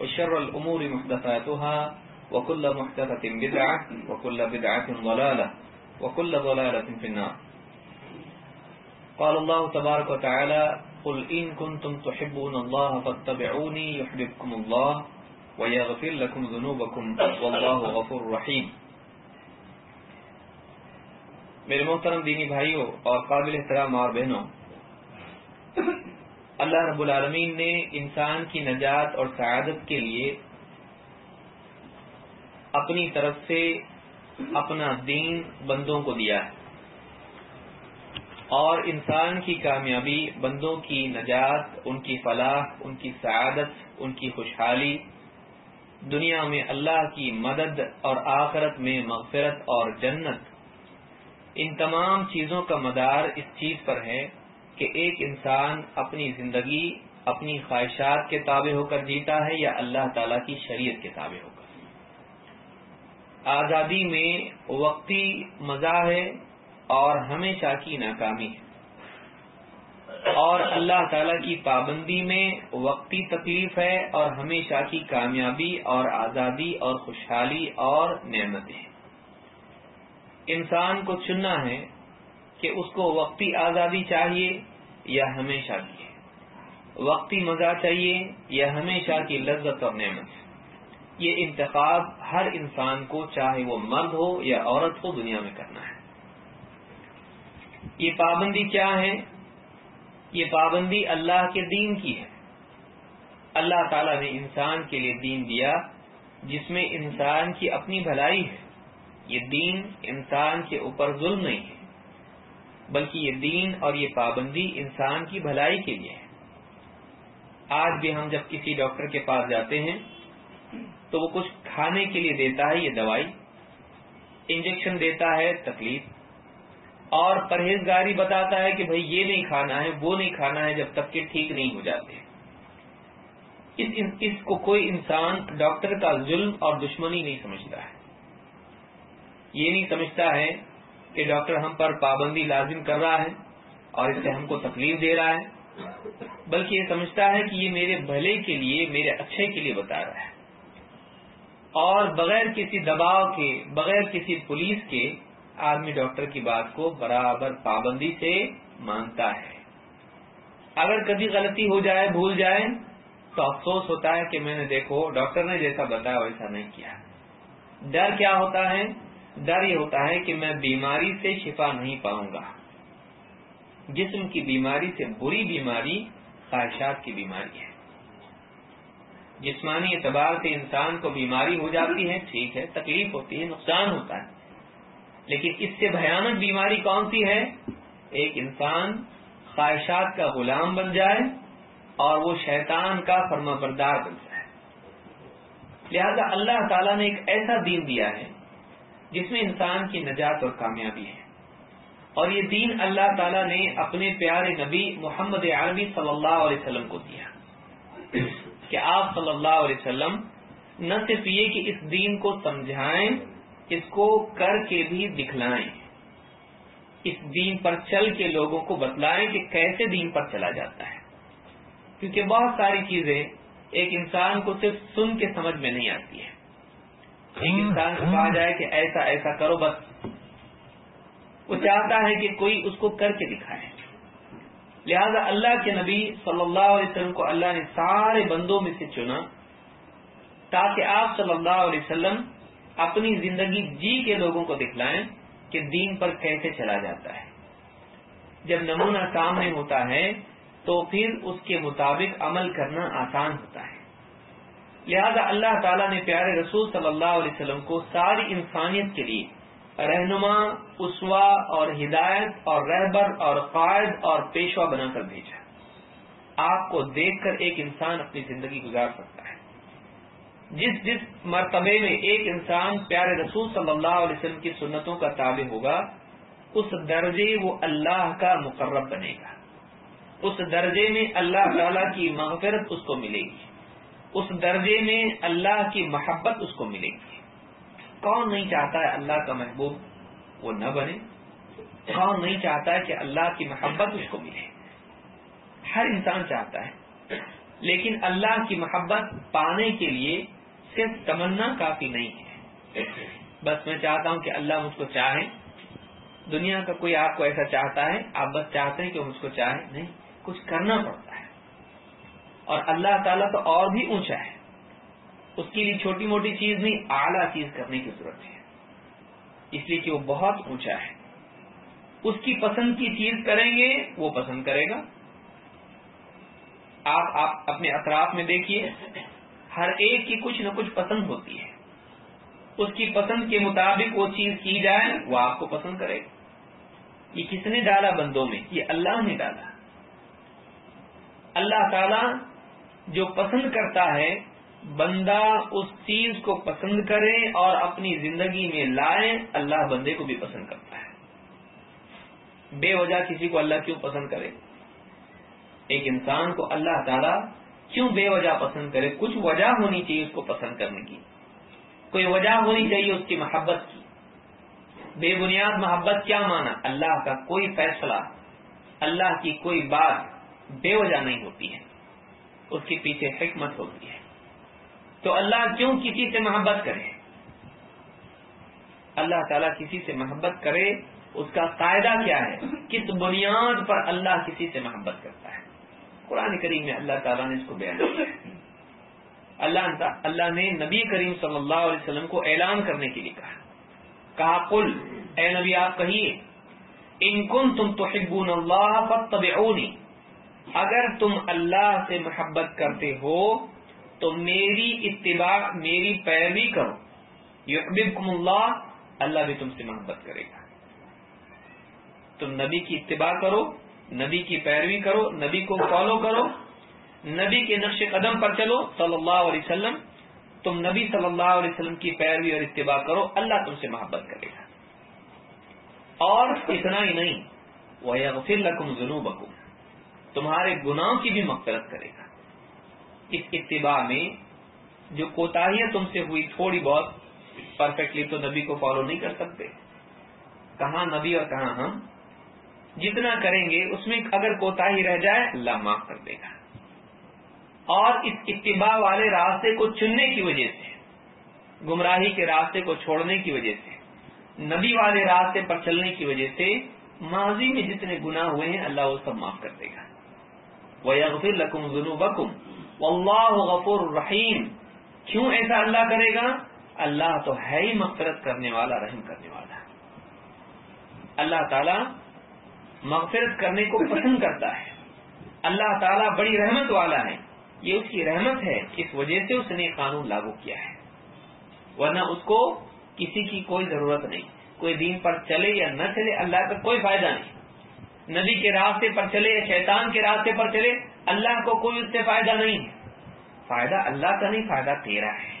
وشر الأمور محدثاتها وكل محدثة بدعة وكل بدعة ضلالة وكل ضلالة في النار. قال الله تبارك وتعالى قل إن كنتم تحبون الله فاتبعوني يحببكم الله ويغفر لكم ذنوبكم والله غفور رحيم. میرے محترم دینی بھائیوں اور قابل احترام اور بہنوں اللہ رب العالمین نے انسان کی نجات اور سعادت کے لیے اپنی طرف سے اپنا دین بندوں کو دیا ہے۔ اور انسان کی کامیابی، بندوں کی نجات، ان کی فلاح، ان کی سعادت، ان کی خوشحالی، دنیا میں اللہ کی مدد اور آخرت میں مغفرت اور جنت، ان تمام چیزوں کا مدار اس چیز پر ہے کہ ایک انسان اپنی زندگی، اپنی خواہشات کے تابع ہو کر جیتا ہے یا اللہ تعالی کی شریعت کے تابع ہو کر۔ آزادی میں وقتی مزہ ہے اور ہمیشہ کی ناکامی ہے۔ اور اللہ تعالی کی پابندی میں وقتی تکلیف ہے اور ہمیشہ کی کامیابی اور آزادی اور خوشحالی اور نعمتیں۔ انسان کو چننا ہے کہ اس کو وقتی آزادی چاہیے یا ہمیشہ کی وقتی مزہ چاہیے یا ہمیشہ کی لذت اور نعمت؟ یہ انتخاب ہر انسان کو چاہے وہ مرد ہو یا عورت ہو دنیا میں کرنا ہے۔ یہ پابندی کیا ہے؟ یہ پابندی اللہ کے دین کی ہے۔ اللہ تعالی نے انسان کے لیے دین دیا جس میں انسان کی اپنی بھلائی ہے۔ یہ دین انسان کے اوپر ظلم نہیں ہے۔ بلکہ یہ دین اور یہ پابندی انسان کی بھلائی کے لیے ہے۔ آج بھی ہم جب کسی ڈاکٹر کے پاس جاتے ہیں تو وہ کچھ کھانے کے لیے دیتا ہے یہ دوائی انجیکشن دیتا ہے تکلیف اور پرہیزگاری بتاتا ہے کہ بھئی یہ نہیں کھانا ہے وہ نہیں کھانا ہے جب تک کہ ٹھیک نہیں ہو جاتے۔ اس, اس کو کوئی انسان ڈاکٹر کا ظلم اور دشمنی نہیں سمجھتا ہے۔ یہ نہیں سمجھتا ہے کہ ڈاکٹر ہم پر پابندی لازم کر رہا ہے اور اس سے ہم کو تکلیف دے رہا ہے۔ بلکہ یہ سمجھتا ہے کہ یہ میرے بھلے کے لیے، میرے اچھے کے لیے بتا رہا ہے۔ اور بغیر کسی دباؤ کے، بغیر کسی پولیس کے آدمی ڈاکٹر کی بات کو برابر پابندی سے مانتا ہے۔ اگر کبھی غلطی ہو جائے، بھول جائے، تو افسوس ہوتا ہے کہ میں نے دیکھو، ڈاکٹر نے جیسا بتایا ویسا نہیں کیا۔ ڈر کیا ہوتا ہے؟ ڈر یہ ہوتا ہے کہ میں بیماری سے شفا نہیں پاؤں گا۔ جسم کی بیماری سے بری بیماری خواہشات کی بیماری ہے۔ جسمانی اعتبار سے انسان کو بیماری ہو جاتی ہے، ٹھیک ہے، تکلیف ہوتی ہے، نقصان ہوتا ہے۔ لیکن اس سے بھیانک بیماری کون سی ہے؟ ایک انسان خواہشات کا غلام بن جائے اور وہ شیطان کا فرما بردار بن جائے۔ لہذا اللہ تعالیٰ نے ایک ایسا دین دیا ہے جس میں انسان کی نجات اور کامیابی ہے۔ اور یہ دین اللہ تعالیٰ نے اپنے پیارے نبی محمد عربی صلی اللہ علیہ وسلم کو دیا۔ کہ آپ صلی اللہ علیہ وسلم نہ صرف یہ کہ اس دین کو سمجھائیں، اس کو کر کے بھی دکھلائیں۔ اس دین پر چل کے لوگوں کو بتلائیں کہ کیسے دین پر چلا جاتا ہے۔ کیونکہ بہت ساری چیزیں ایک انسان کو صرف سن کے سمجھ میں نہیں آتی ہے انسان کو کہا جائے کہ ایسا ایسا کرو بس۔ وہ چاہتا ہے کہ کوئی اس کو کر کے دکھائے۔ لہذا اللہ کے نبی صلی اللہ علیہ وسلم کو اللہ نے سارے بندوں میں سے چنا تاکہ آپ صلی اللہ علیہ وسلم اپنی زندگی جی کے لوگوں کو دکھلائیں کہ دین پر کیسے چلا جاتا ہے۔ جب نمونہ سامنے ہوتا ہے تو پھر اس کے مطابق عمل کرنا آسان ہوتا ہے۔ لہذا اللہ تعالیٰ نے پیارے رسول صلی اللہ علیہ وسلم کو ساری انسانیت کے لیے رہنما، اسوا اور ہدایت اور رہبر اور قائد اور پیشوا بنا کر بھیجا آپ کو دیکھ کر ایک انسان اپنی زندگی گزار سکتا ہے۔ جس جس مرتبے میں ایک انسان پیارے رسول صلی اللہ علیہ وسلم کی سنتوں کا تابع ہوگا، اس درجے وہ اللہ کا مقرب بنے گا۔ اس درجے میں اللہ تعالی کی مغفرت اس کو ملے گی۔ اس درجے میں اللہ کی محبت اس کو ملے گی۔ کون نہیں چاہتا ہے اللہ کا محبوب وہ نہ بنے؟ کون نہیں چاہتا ہے کہ اللہ کی محبت اس کو ملے؟ ہر انسان چاہتا ہے۔ لیکن اللہ کی محبت پانے کے لیے صرف تمنا کافی نہیں ہے۔ بس میں چاہتا ہوں کہ اللہ مجھ کو چاہے۔ دنیا کا کوئی آپ کو ایسا چاہتا ہے؟ آپ بس چاہتے ہیں کہ مجھ کو چاہے۔ نہیں، کچھ کرنا پڑتا اور اللہ تعالیٰ تو اور بھی اونچا ہے۔ اس کے لیے چھوٹی موٹی چیز نہیں، اعلیٰ چیز کرنے کی ضرورت ہے۔ اس لیے کہ وہ بہت اونچا ہے۔ اس کی پسند کی چیز کریں گے، وہ پسند کرے گا۔ آپ آپ اپنے اطراف میں دیکھیے، ہر ایک کی کچھ نہ کچھ پسند ہوتی ہے۔ اس کی پسند کے مطابق وہ چیز کی جائے، وہ آپ کو پسند کرے گا۔ یہ کس نے ڈالا بندوں میں؟ یہ اللہ نے ڈالا۔ اللہ تعالی جو پسند کرتا ہے، بندہ اس چیز کو پسند کرے اور اپنی زندگی میں لائے، اللہ بندے کو بھی پسند کرتا ہے۔ بے وجہ کسی کو اللہ کیوں پسند کرے؟ ایک انسان کو اللہ تعالی کیوں بے وجہ پسند کرے؟ کچھ وجہ ہونی چاہیے اس کو پسند کرنے کی۔ کوئی وجہ ہونی چاہیے اس کی محبت کی۔ بے بنیاد محبت کیا مانا؟ اللہ کا کوئی فیصلہ، اللہ کی کوئی بات بے وجہ نہیں ہوتی ہے۔ اس کے پیچھے حکمت ہوتی ہے۔ تو اللہ کیوں کسی سے محبت کرے؟ اللہ تعالیٰ کسی سے محبت کرے، اس کا قاعدہ کیا ہے؟ کس بنیاد پر اللہ کسی سے محبت کرتا ہے؟ قرآن کریم میں اللہ تعالیٰ نے اس کو بیان کیا اللہ اللہ نے نبی کریم صلی اللہ علیہ وسلم کو اعلان کرنے کے لیے کہا۔ کہا، قل، اے نبی، آپ کہیے، ان کن تم تو اللہ اگر تم اللہ سے محبت کرتے ہو، تو میری اتباع، میری پیروی کرو۔ یقبکم اللہ اللہ بھی تم سے محبت کرے گا۔ تم نبی کی اتباع کرو، نبی کی پیروی کرو، نبی کو فالو کرو، نبی کے نقش قدم پر چلو، صلی اللہ علیہ وسلم۔ تم نبی صلی اللہ علیہ وسلم کی پیروی اور اتباع کرو، اللہ تم سے محبت کرے گا۔ اور اتنا ہی نہیں۔ وہ لکم ضنوب تمہارے گناہوں کی بھی مغفرت کرے گا۔ اس اتباع میں جو کوتاہیاں تم سے ہوئی تھوڑی بہت پرفیکٹلی تو نبی کو فالو نہیں کر سکتے۔ کہاں نبی اور کہاں ہم؟ جتنا کریں گے، اس میں اگر کوتا ہی رہ جائے، اللہ معاف کر دے گا۔ اور اس اتباع والے راستے کو چننے کی وجہ سے، گمراہی کے راستے کو چھوڑنے کی وجہ سے، نبی والے راستے پر چلنے کی وجہ سے، ماضی میں جتنے گناہ ہوئے ہیں، اللہ وہ سب معاف کر دے گا۔ وہ یغفر لکم ذنوبکم واللہ غفور الرحیم کیوں ایسا اللہ کرے گا؟ اللہ تو ہے ہی مغفرت کرنے والا، رحم کرنے والا۔ اللہ تعالی مغفرت کرنے کو پسند کرتا ہے۔ اللہ تعالیٰ بڑی رحمت والا ہے۔ یہ اس کی رحمت ہے، اس وجہ سے اس نے قانون لاگو کیا ہے۔ ورنہ اس کو کسی کی کوئی ضرورت نہیں۔ کوئی دین پر چلے یا نہ چلے، اللہ کا کوئی فائدہ نہیں۔ نبی کے راستے پر چلے، شیطان کے راستے پر چلے، اللہ کو کوئی اس سے فائدہ نہیں۔ ہے فائدہ اللہ کا نہیں، فائدہ تیرا ہے۔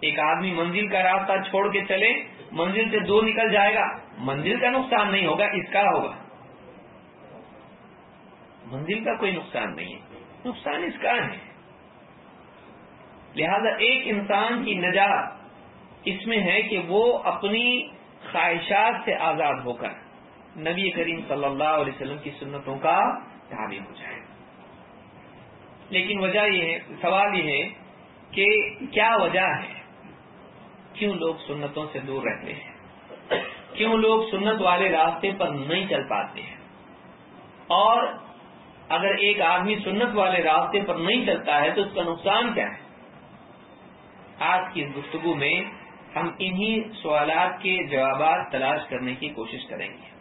ایک آدمی منزل کا راستہ چھوڑ کے چلے، منزل سے دور نکل جائے گا، منزل کا نقصان نہیں ہوگا، اس کا ہوگا۔ منزل کا کوئی نقصان نہیں ہے۔ نقصان اس کا ہے۔ لہذا ایک انسان کی نجات اس میں ہے کہ وہ اپنی خواہشات سے آزاد ہو کر نبی کریم صلی اللہ علیہ وسلم کی سنتوں کا تعمیر ہو جائے۔ لیکن وجہ یہ ہے، سوال یہ ہے کہ کیا وجہ ہے؟ کیوں لوگ سنتوں سے دور رہتے ہیں؟ کیوں لوگ سنت والے راستے پر نہیں چل پاتے ہیں؟ اور اگر ایک آدمی سنت والے راستے پر نہیں چلتا ہے تو اس کا نقصان کیا ہے؟ آج کی گفتگو میں ہم انہی سوالات کے جوابات تلاش کرنے کی کوشش کریں گے۔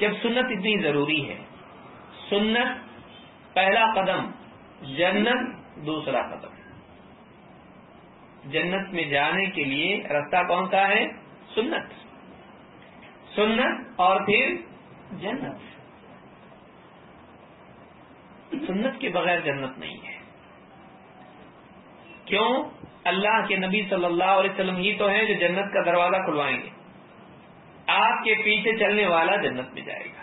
جب سنت اتنی ضروری ہے۔ سنت پہلا قدم، جنت دوسرا قدم۔ جنت میں جانے کے لیے رستہ کون سا ہے؟ سنت۔ سنت اور پھر جنت۔ سنت کے بغیر جنت نہیں ہے۔ کیوں؟ اللہ کے نبی صلی اللہ علیہ وسلم ہی تو ہیں جو جنت کا دروازہ کھلوائیں گے۔ آپ کے پیچھے چلنے والا جنت میں جائے گا۔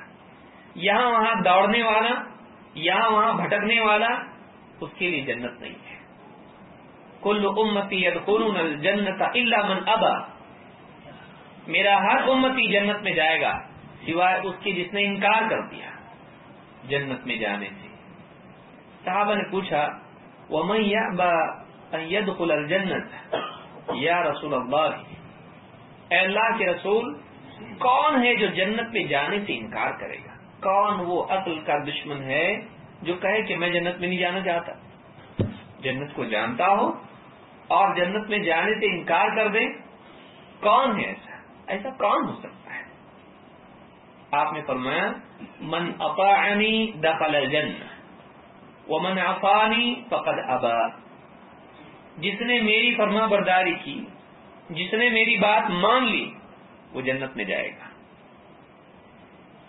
یہاں وہاں دوڑنے والا، یہاں وہاں بھٹکنے والا، اس کے لیے جنت نہیں ہے۔ کل امتی الجنت الا من ابا۔ میرا ہر امتی جنت میں جائے گا، سوائے اس کی جس نے انکار کر دیا جنت میں جانے سے۔ صحابہ نے پوچھا وہ يدخل الجنت؟ یا رسول اللہ، اے اللہ کے رسول کون ہے جو جنت میں جانے سے انکار کرے گا؟ کون وہ عقل کا دشمن ہے جو کہے کہ میں جنت میں نہیں جانا چاہتا؟ جنت کو جانتا ہو اور جنت میں جانے سے انکار کر دے؟ کون ہے ایسا؟ ایسا کون ہو سکتا ہے؟ آپ نے فرمایا، من اپانی دخل الجنہ ومن افانی فقد ابا۔ جس نے میری فرما برداری کی، جس نے میری بات مان لی وہ جنت میں جائے گا۔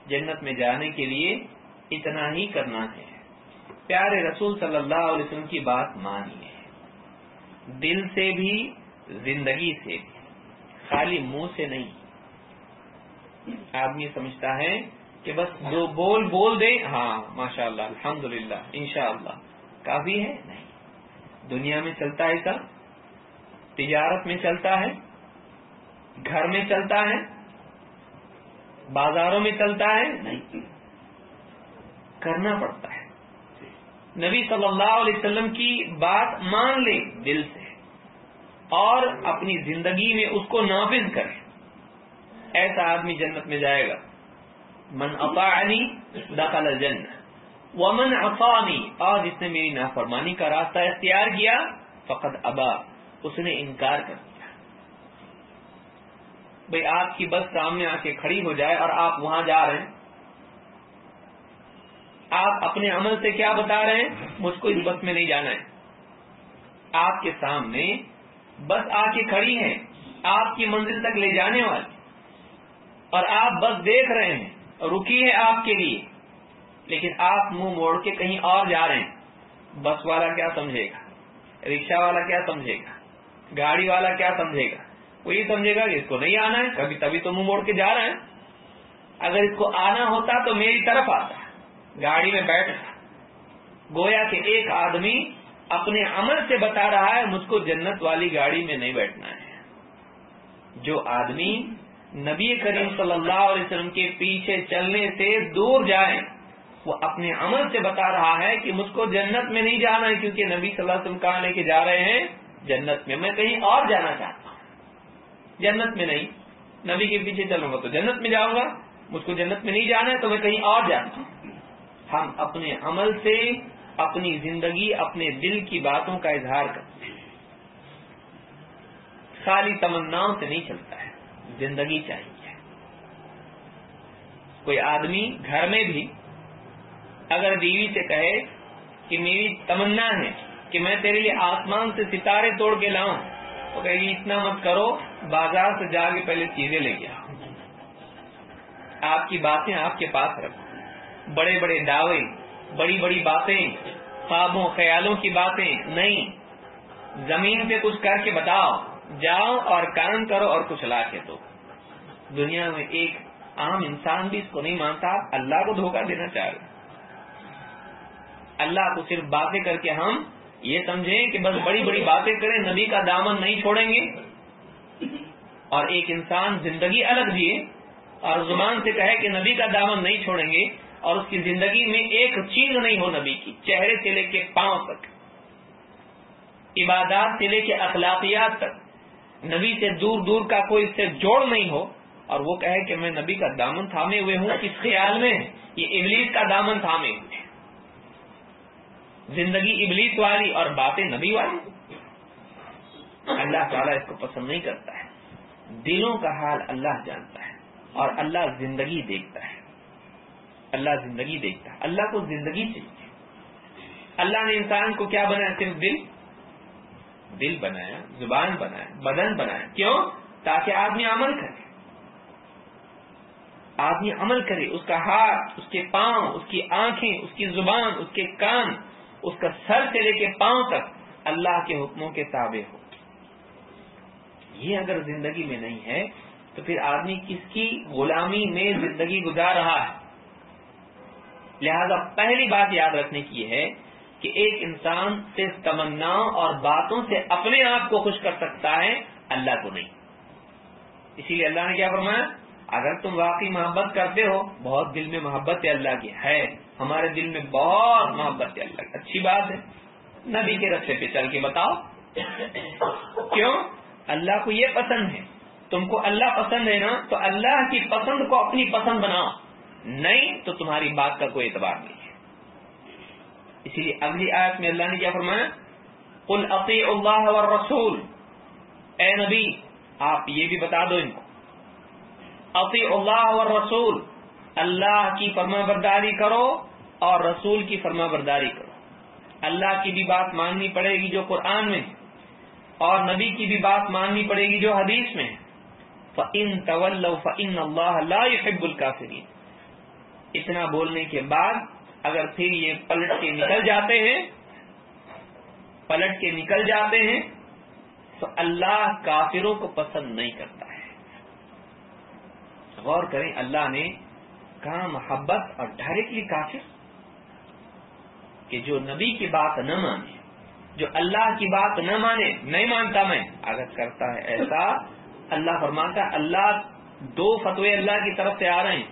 جنت میں جانے کے لیے اتنا ہی کرنا ہے۔ پیارے رسول صلی اللہ علیہ وسلم کی بات مانی ہے۔ دل سے بھی، زندگی سے بھی۔ خالی منہ سے نہیں۔ آدمی سمجھتا ہے کہ بس جو بول بول دے۔ ہاں ماشاء اللہ الحمد للہ ان شاء اللہ کافی ہے؟ نہیں۔ دنیا میں چلتا ہے سب، تجارت میں چلتا ہے۔ گھر میں چلتا ہے؟ بازاروں میں چلتا ہے؟ نہیں۔ کرنا پڑتا ہے۔ نبی صلی اللہ علیہ وسلم کی بات مان لے دل سے اور اپنی زندگی میں اس کو نافذ کرے۔ ایسا آدمی جنت میں جائے گا۔ من اطاعنی دخل الجنہ۔ ومن افانی اور جس نے میری نافرمانی کا راستہ اختیار کیا فقط ابا۔ اس نے انکار کر دیا۔ بھائی آپ کی بس سامنے آ کے کھڑی ہو جائے اور آپ وہاں جا رہے ہیں۔ آپ اپنے عمل سے کیا بتا رہے ہیں؟ مجھ کو اس بس میں نہیں جانا ہے۔ آپ کے سامنے بس آ کے کھڑی ہے آپ کی منزل تک لے جانے والی۔ اور آپ بس دیکھ رہے ہیں۔ رکی ہے آپ کے لیے۔ لیکن آپ منہ موڑ کے کہیں اور جا رہے ہیں۔ بس والا کیا سمجھے گا؟ رکشا والا کیا سمجھے گا؟ گاڑی والا کیا سمجھے گا؟ وہ یہ سمجھے گا کہ اس کو نہیں آنا ہے، کبھی تبھی تو منہ موڑ کے جا رہے ہیں اگر اس کو آنا ہوتا تو میری طرف آتا، گاڑی میں بیٹھ گویا کہ ایک آدمی اپنے عمل سے بتا رہا ہے، مجھ کو جنت والی گاڑی میں نہیں بیٹھنا ہے۔ جو آدمی نبی کریم صلی اللہ علیہ وسلم کے پیچھے چلنے سے دور جائے، وہ اپنے عمل سے بتا رہا ہے کہ مجھ کو جنت میں نہیں جانا ہے، کیونکہ نبی صلی اللہ علیہ وسلم کہاں لے کے جا رہے ہیں؟ جنت میں۔ میں کہیں اور جانا چاہتا ہوں۔ جنت میں نہیں۔ نبی کے پیچھے چلوں گا تو جنت میں جاؤں گا، مجھ کو جنت میں نہیں جانا ہے تو میں کہیں اور جاتا ہوں ہم اپنے عمل سے اپنی زندگی، اپنے دل کی باتوں کا اظہار کرتے ہیں۔ خالی تمناؤں سے نہیں چلتا ہے۔ زندگی چاہیے۔ کوئی آدمی گھر میں بھی اگر بیوی سے کہے کہ میری تمنا ہے کہ میں تیرے لیے آسمان سے ستارے توڑ کے لاؤں تو کہ اتنا مت کرو، بازار سے جا کے پہلے چیزیں لے گیا آپ کی باتیں آپ کے پاس رکھو۔ بڑے بڑے دعوے، بڑی بڑی باتیں، خوابوں، خیالوں کی باتیں۔ نہیں، زمین پہ کچھ کر کے بتاؤ۔ جاؤ اور کام کرو اور کچھ لا کے دو۔ دنیا میں ایک عام انسان بھی اس کو نہیں مانتا اللہ کو دھوکہ دینا چاہ رہے اللہ کو صرف باتیں کر کے ہم یہ سمجھیں کہ بس بڑی بڑی باتیں کریں، نبی کا دامن نہیں چھوڑیں گے۔ اور ایک انسان زندگی الگ دیے اور زبان سے کہے کہ نبی کا دامن نہیں چھوڑیں گے اور اس کی زندگی میں ایک چیز نہیں ہو نبی کی، چہرے سے لے کے پاؤں تک، عبادات سے لے کے اخلاقیات تک۔ نبی سے دور دور کا کوئی اس سے جوڑ نہیں ہو اور وہ کہے کہ میں نبی کا دامن تھامے ہوئے ہوں، اس خیال میں یہ ابلیس کا دامن تھامے ہوئے۔ زندگی ابلیس والی اور باتیں نبی والی۔ اللہ تعالیٰ اس کو پسند نہیں کرتا ہے۔ دلوں کا حال اللہ جانتا ہے اور اللہ زندگی دیکھتا ہے۔ اللہ زندگی دیکھتا ہے۔ اللہ کو زندگی چاہیے۔ اللہ نے انسان کو کیا بنایا؟ صرف دل۔ دل بنایا، زبان بنایا، بدن بنایا۔ کیوں؟ تاکہ آدمی عمل کرے۔ آدمی عمل کرے، اس کا ہاتھ، اس کے پاؤں، اس کی آنکھیں، اس کی زبان، اس کے کان اس کا سر سے لے کے پاؤں تک اللہ کے حکموں کے تابع ہو۔ یہ اگر زندگی میں نہیں ہے، تو پھر آدمی کس کی غلامی میں زندگی گزار رہا ہے؟ لہذا پہلی بات یاد رکھنے کی ہے کہ ایک انسان صرف تمنا اور باتوں سے اپنے آپ کو خوش کر سکتا ہے، اللہ کو نہیں۔ اسی لیے اللہ نے کیا فرمایا؟ اگر تم واقعی محبت کرتے ہو، بہت دل میں محبت ہے اللہ کی، ہے۔ ہمارے دل میں بہت محبت ہے۔ اللہ کی اچھی بات ہے۔ نبی کے رستے پہ چل کے بتاؤ۔ کیوں؟ اللہ کو یہ پسند ہے۔ تم کو اللہ پسند ہے نا، تو اللہ کی پسند کو اپنی پسند بناؤ۔ نہیں تو تمہاری بات کا کوئی اعتبار نہیں ہے۔ اسی لیے اگلی آیت میں اللہ نے کیا فرمایا؟ قل اطیع اللہ والرسول۔ اے نبی، آپ یہ بھی بتا دو ان کو۔ اطیع اللہ والرسول۔ اللہ کی فرما برداری کرو۔ اور رسول کی فرما برداری کرو۔ اللہ کی بھی بات ماننی پڑے گی جو قرآن میں اور نبی کی بھی بات ماننی پڑے گی جو حدیث میں فَإِن تَوَلَّوْ فَإِنَّ اللَّهَ لَا يُحِبُّ الْكَافِرِينَ۔ اتنا بولنے کے بعد اگر پھر یہ پلٹ کے نکل جاتے ہیں، پلٹ کے نکل جاتے ہیں، تو اللہ کافروں کو پسند نہیں کرتا ہے۔ غور کریں، اللہ نے کہا محبت اور ڈائریکٹلی کافر۔ کہ جو نبی کی بات نہ مانے، جو اللہ کی بات نہ مانے، نہیں مانتا میں اگر کرتا ہے ایسا اللہ فرماتا ہے، اللہ دو فتوے اللہ کی طرف سے آ رہے ہیں۔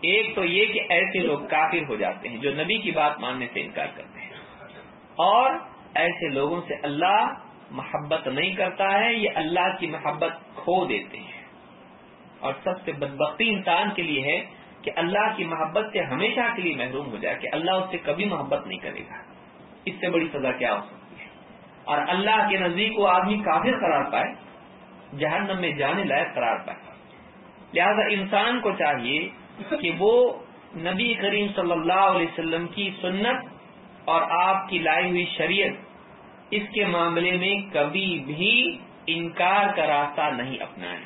ایک تو یہ کہ ایسے لوگ کافر ہو جاتے ہیں، جو نبی کی بات ماننے سے انکار کرتے ہیں۔ اور ایسے لوگوں سے اللہ محبت نہیں کرتا ہے، یہ اللہ کی محبت کھو دیتے ہیں۔ اور سب سے بدبختی انسان کے لیے ہے کہ اللہ کی محبت سے ہمیشہ کے لیے محروم ہو جائے کہ اللہ اس سے کبھی محبت نہیں کرے گا۔ اس سے بڑی سزا کیا ہو سکتی ہے؟ اور اللہ کے نزدیک وہ آدمی کافر قرار پائے، جہنم میں جانے لائق قرار پائے۔ لہذا انسان کو چاہیے کہ وہ نبی کریم صلی اللہ علیہ وسلم کی سنت اور آپ کی لائی ہوئی شریعت اس کے معاملے میں کبھی بھی انکار کا راستہ نہیں اپنائے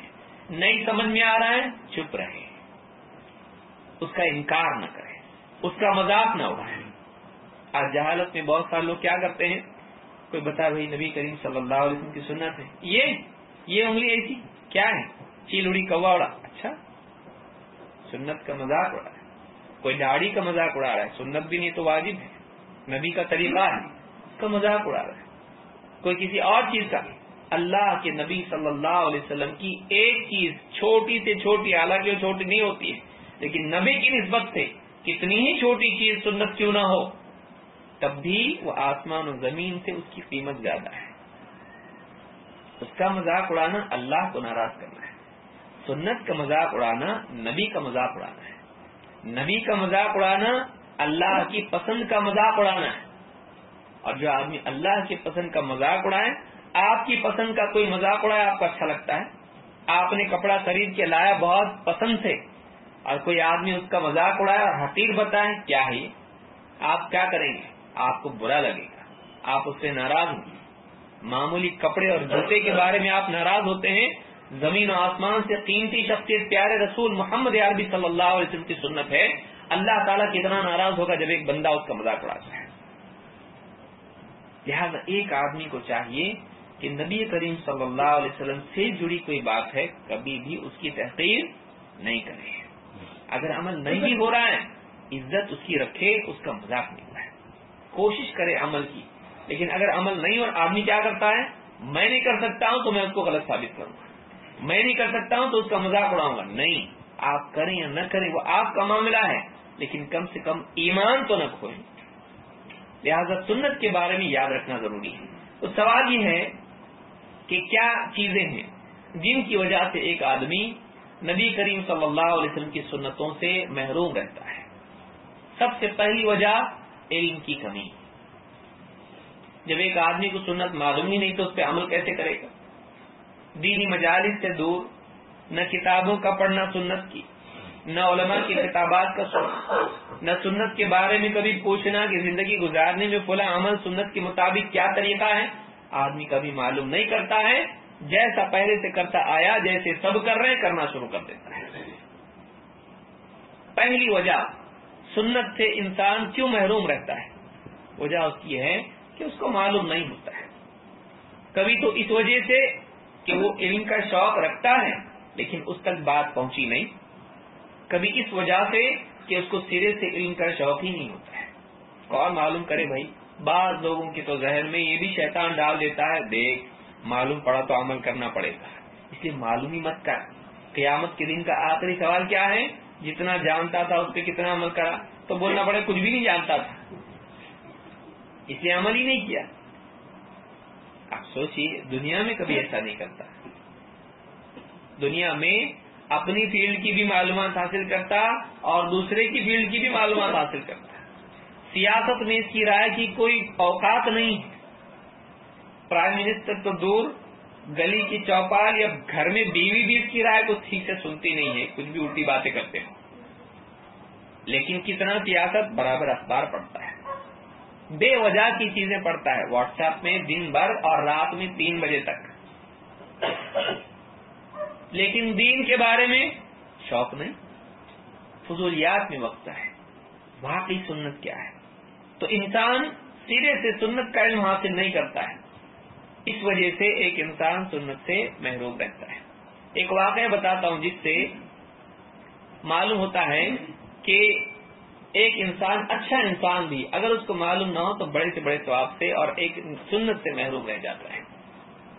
نہیں سمجھ میں آ رہا ہے؟ چپ رہے اس کا انکار نہ کرے اس کا مذاق نہ اڑائے آج جہالت میں بہت سارے لوگ کیا کرتے ہیں؟ کوئی بتا بھائی نبی کریم صلی اللہ علیہ وسلم کی سنت ہے۔ یہ یہ انگلی ایسی، کیا ہے؟ چیل اڑی، کوا اڑا۔ اچھا سنت کا مذاق اڑا ہے۔ کوئی داڑھی کا مذاق اڑا رہا ہے، سنت بھی نہیں تو واجب ہے۔ نبی کا طریقہ ہے، اس کا مذاق اڑا رہا ہے۔ کوئی کسی اور چیز کا اللہ کے نبی صلی اللہ علیہ وسلم کی ایک چیز چھوٹی سے چھوٹی، حالانکہ وہ چھوٹی نہیں ہوتی ہے لیکن نبی کی نسبت سے کتنی ہی چھوٹی چیز سنت کیوں نہ ہو، تب بھی وہ آسمان و زمین سے اس کی قیمت زیادہ ہے۔ اس کا مذاق اڑانا اللہ کو ناراض کرنا ہے۔ سنت کا مذاق اڑانا نبی کا مذاق اڑانا ہے۔ نبی کا مذاق اڑانا اللہ کی پسند کا مذاق اڑانا ہے۔ اور جو آدمی اللہ کی پسند کا مذاق اڑائے، آپ کی پسند کا کوئی مذاق اڑایا آپ کو اچھا لگتا ہے۔ آپ نے کپڑا خرید کے لایا بہت پسند سے اور کوئی آدمی اس کا مذاق اڑایا اور حقیق بتائیں کیا ہے آپ کیا کریں گے؟ آپ کو برا لگے گا۔ آپ اس سے ناراض ہوں گے۔ معمولی کپڑے اور جوتے کے بارے میں آپ ناراض ہوتے ہیں۔ زمین و آسمان سے قیمتی شخصیت پیارے رسول محمد عربی صلی اللہ علیہ وسلم کی سنت ہے۔ اللہ تعالیٰ کتنا ناراض ہوگا جب ایک بندہ اس کا مذاق اڑاتا ہے لہذا ایک آدمی کو چاہیے کہ نبی کریم صلی اللہ علیہ وسلم سے جڑی کوئی بات ہے، کبھی بھی اس کی تحقیر نہیں کرے۔ اگر عمل نہیں بھی ہو رہا ہے، عزت اس کی رکھے، اس کا مذاق نہیں ہے۔ کوشش کرے عمل کی۔ لیکن اگر عمل نہیں اور آدمی کیا کرتا ہے؟ میں نہیں کر سکتا ہوں تو میں اس کو غلط ثابت کروں گا۔ میں نہیں کر سکتا ہوں تو اس کا مذاق اڑاؤں گا۔ نہیں، آپ کریں یا نہ کریں، وہ آپ کا معاملہ ہے۔ لیکن کم سے کم ایمان تو نہ کھوئیں۔ لہذا سنت کے بارے میں یاد رکھنا ضروری ہے۔ تو سوال یہ ہے کہ کیا چیزیں ہیں جن کی وجہ سے ایک آدمی نبی کریم صلی اللہ علیہ وسلم کی سنتوں سے محروم رہتا ہے۔ سب سے پہلی وجہ علم کی کمی۔ جب ایک آدمی کو سنت معلوم ہی نہیں تو اس پہ عمل کیسے کرے گا؟ دینی مجالس سے دور، نہ کتابوں کا پڑھنا سنت کی، نہ علماء کی کتابات کا سننا نہ سنت کے بارے میں کبھی پوچھنا کہ زندگی گزارنے میں فلاں عمل سنت کے مطابق کیا طریقہ ہے؟ آدمی کبھی معلوم نہیں کرتا ہے۔ جیسا پہلے سے کرتا آیا، جیسے سب کر رہے ہیں کرنا شروع کر دیتا۔ ہے پہلی وجہ، سنت سے انسان کیوں محروم رہتا ہے؟ وجہ اس کی ہے کہ اس کو معلوم نہیں ہوتا ہے۔ کبھی تو اس وجہ سے کہ وہ علم کا شوق رکھتا ہے، لیکن اس تک بات پہنچی نہیں۔ کبھی اس وجہ سے کہ اس کو سرے سے علم کا شوق ہی نہیں ہوتا ہے۔ کون معلوم کرے بھائی، بعض لوگوں کے تو ذہن میں یہ بھی شیطان ڈال دیتا ہے، دیکھ۔ معلوم پڑا تو عمل کرنا پڑے گا۔ اس لیے معلوم ہی مت کر۔ قیامت کے دن کا آخری سوال کیا ہے؟ جتنا جانتا تھا اس پہ کتنا عمل کرا، تو بولنا پڑے کچھ بھی نہیں جانتا تھا۔ اس لیے عمل ہی نہیں کیا۔ آپ سوچیے، دنیا میں کبھی ایسا نہیں کرتا۔ دنیا میں اپنی فیلڈ کی بھی معلومات حاصل کرتا اور دوسرے کی فیلڈ کی بھی معلومات حاصل کرتا۔ سیاست میں اس کی رائے کی کوئی اوقات نہیں۔ پرائم منسٹر تو دور گلی کی چوپال یا گھر میں بیوی بھی اس کی رائے کو ٹھیک سے سنتی نہیں ہے، کچھ بھی الٹی باتیں کرتے ہو لیکن کتنا سیاست برابر اخبار پڑتا ہے۔ بے وجہ کی چیزیں پڑھتا ہے، واٹس ایپ میں دن بھر اور رات میں تین بجے تک۔ لیکن دین کے بارے میں شوق نہیں، فضولیات میں وقت ہے۔ واقعی سنت کیا ہے؟ تو انسان سرے سے سنت کا علم حاصل نہیں کرتا ہے۔ اس وجہ سے ایک انسان سنت سے محروم رہتا ہے۔ ایک واقعہ بتاتا ہوں جس سے معلوم ہوتا ہے کہ ایک انسان اچھا انسان بھی اگر اس کو معلوم نہ ہو تو بڑے سے بڑے ثواب سے اور ایک سنت سے محروم رہ جاتا ہے۔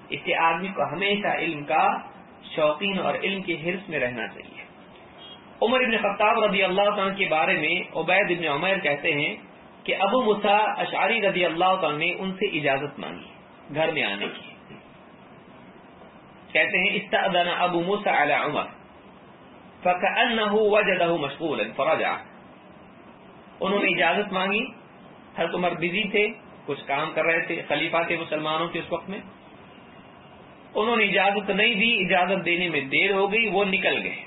اس کے آدمی کو ہمیشہ علم کا شوقین اور علم کے حرص میں رہنا چاہیے۔ عمر ابن خطاب رضی اللہ عنہ کے بارے میں عبید ابن عمیر کہتے ہیں کہ ابو مسا اشعری رضی اللہ عنہ نے ان سے اجازت مانگی۔ گھر میں آنے کی۔ کہتے ہیں استعدن ابو موسا علی عمر فکأنه وجدہ مشغولا، فرجع۔ انہوں نے اجازت مانگی۔ حضرت عمر بزی تھے، کچھ کام کر رہے تھے، خلیفہ تھے مسلمانوں کے اس وقت میں۔ انہوں نے اجازت نہیں دی، اجازت دینے میں دیر ہو گئی، وہ نکل گئے۔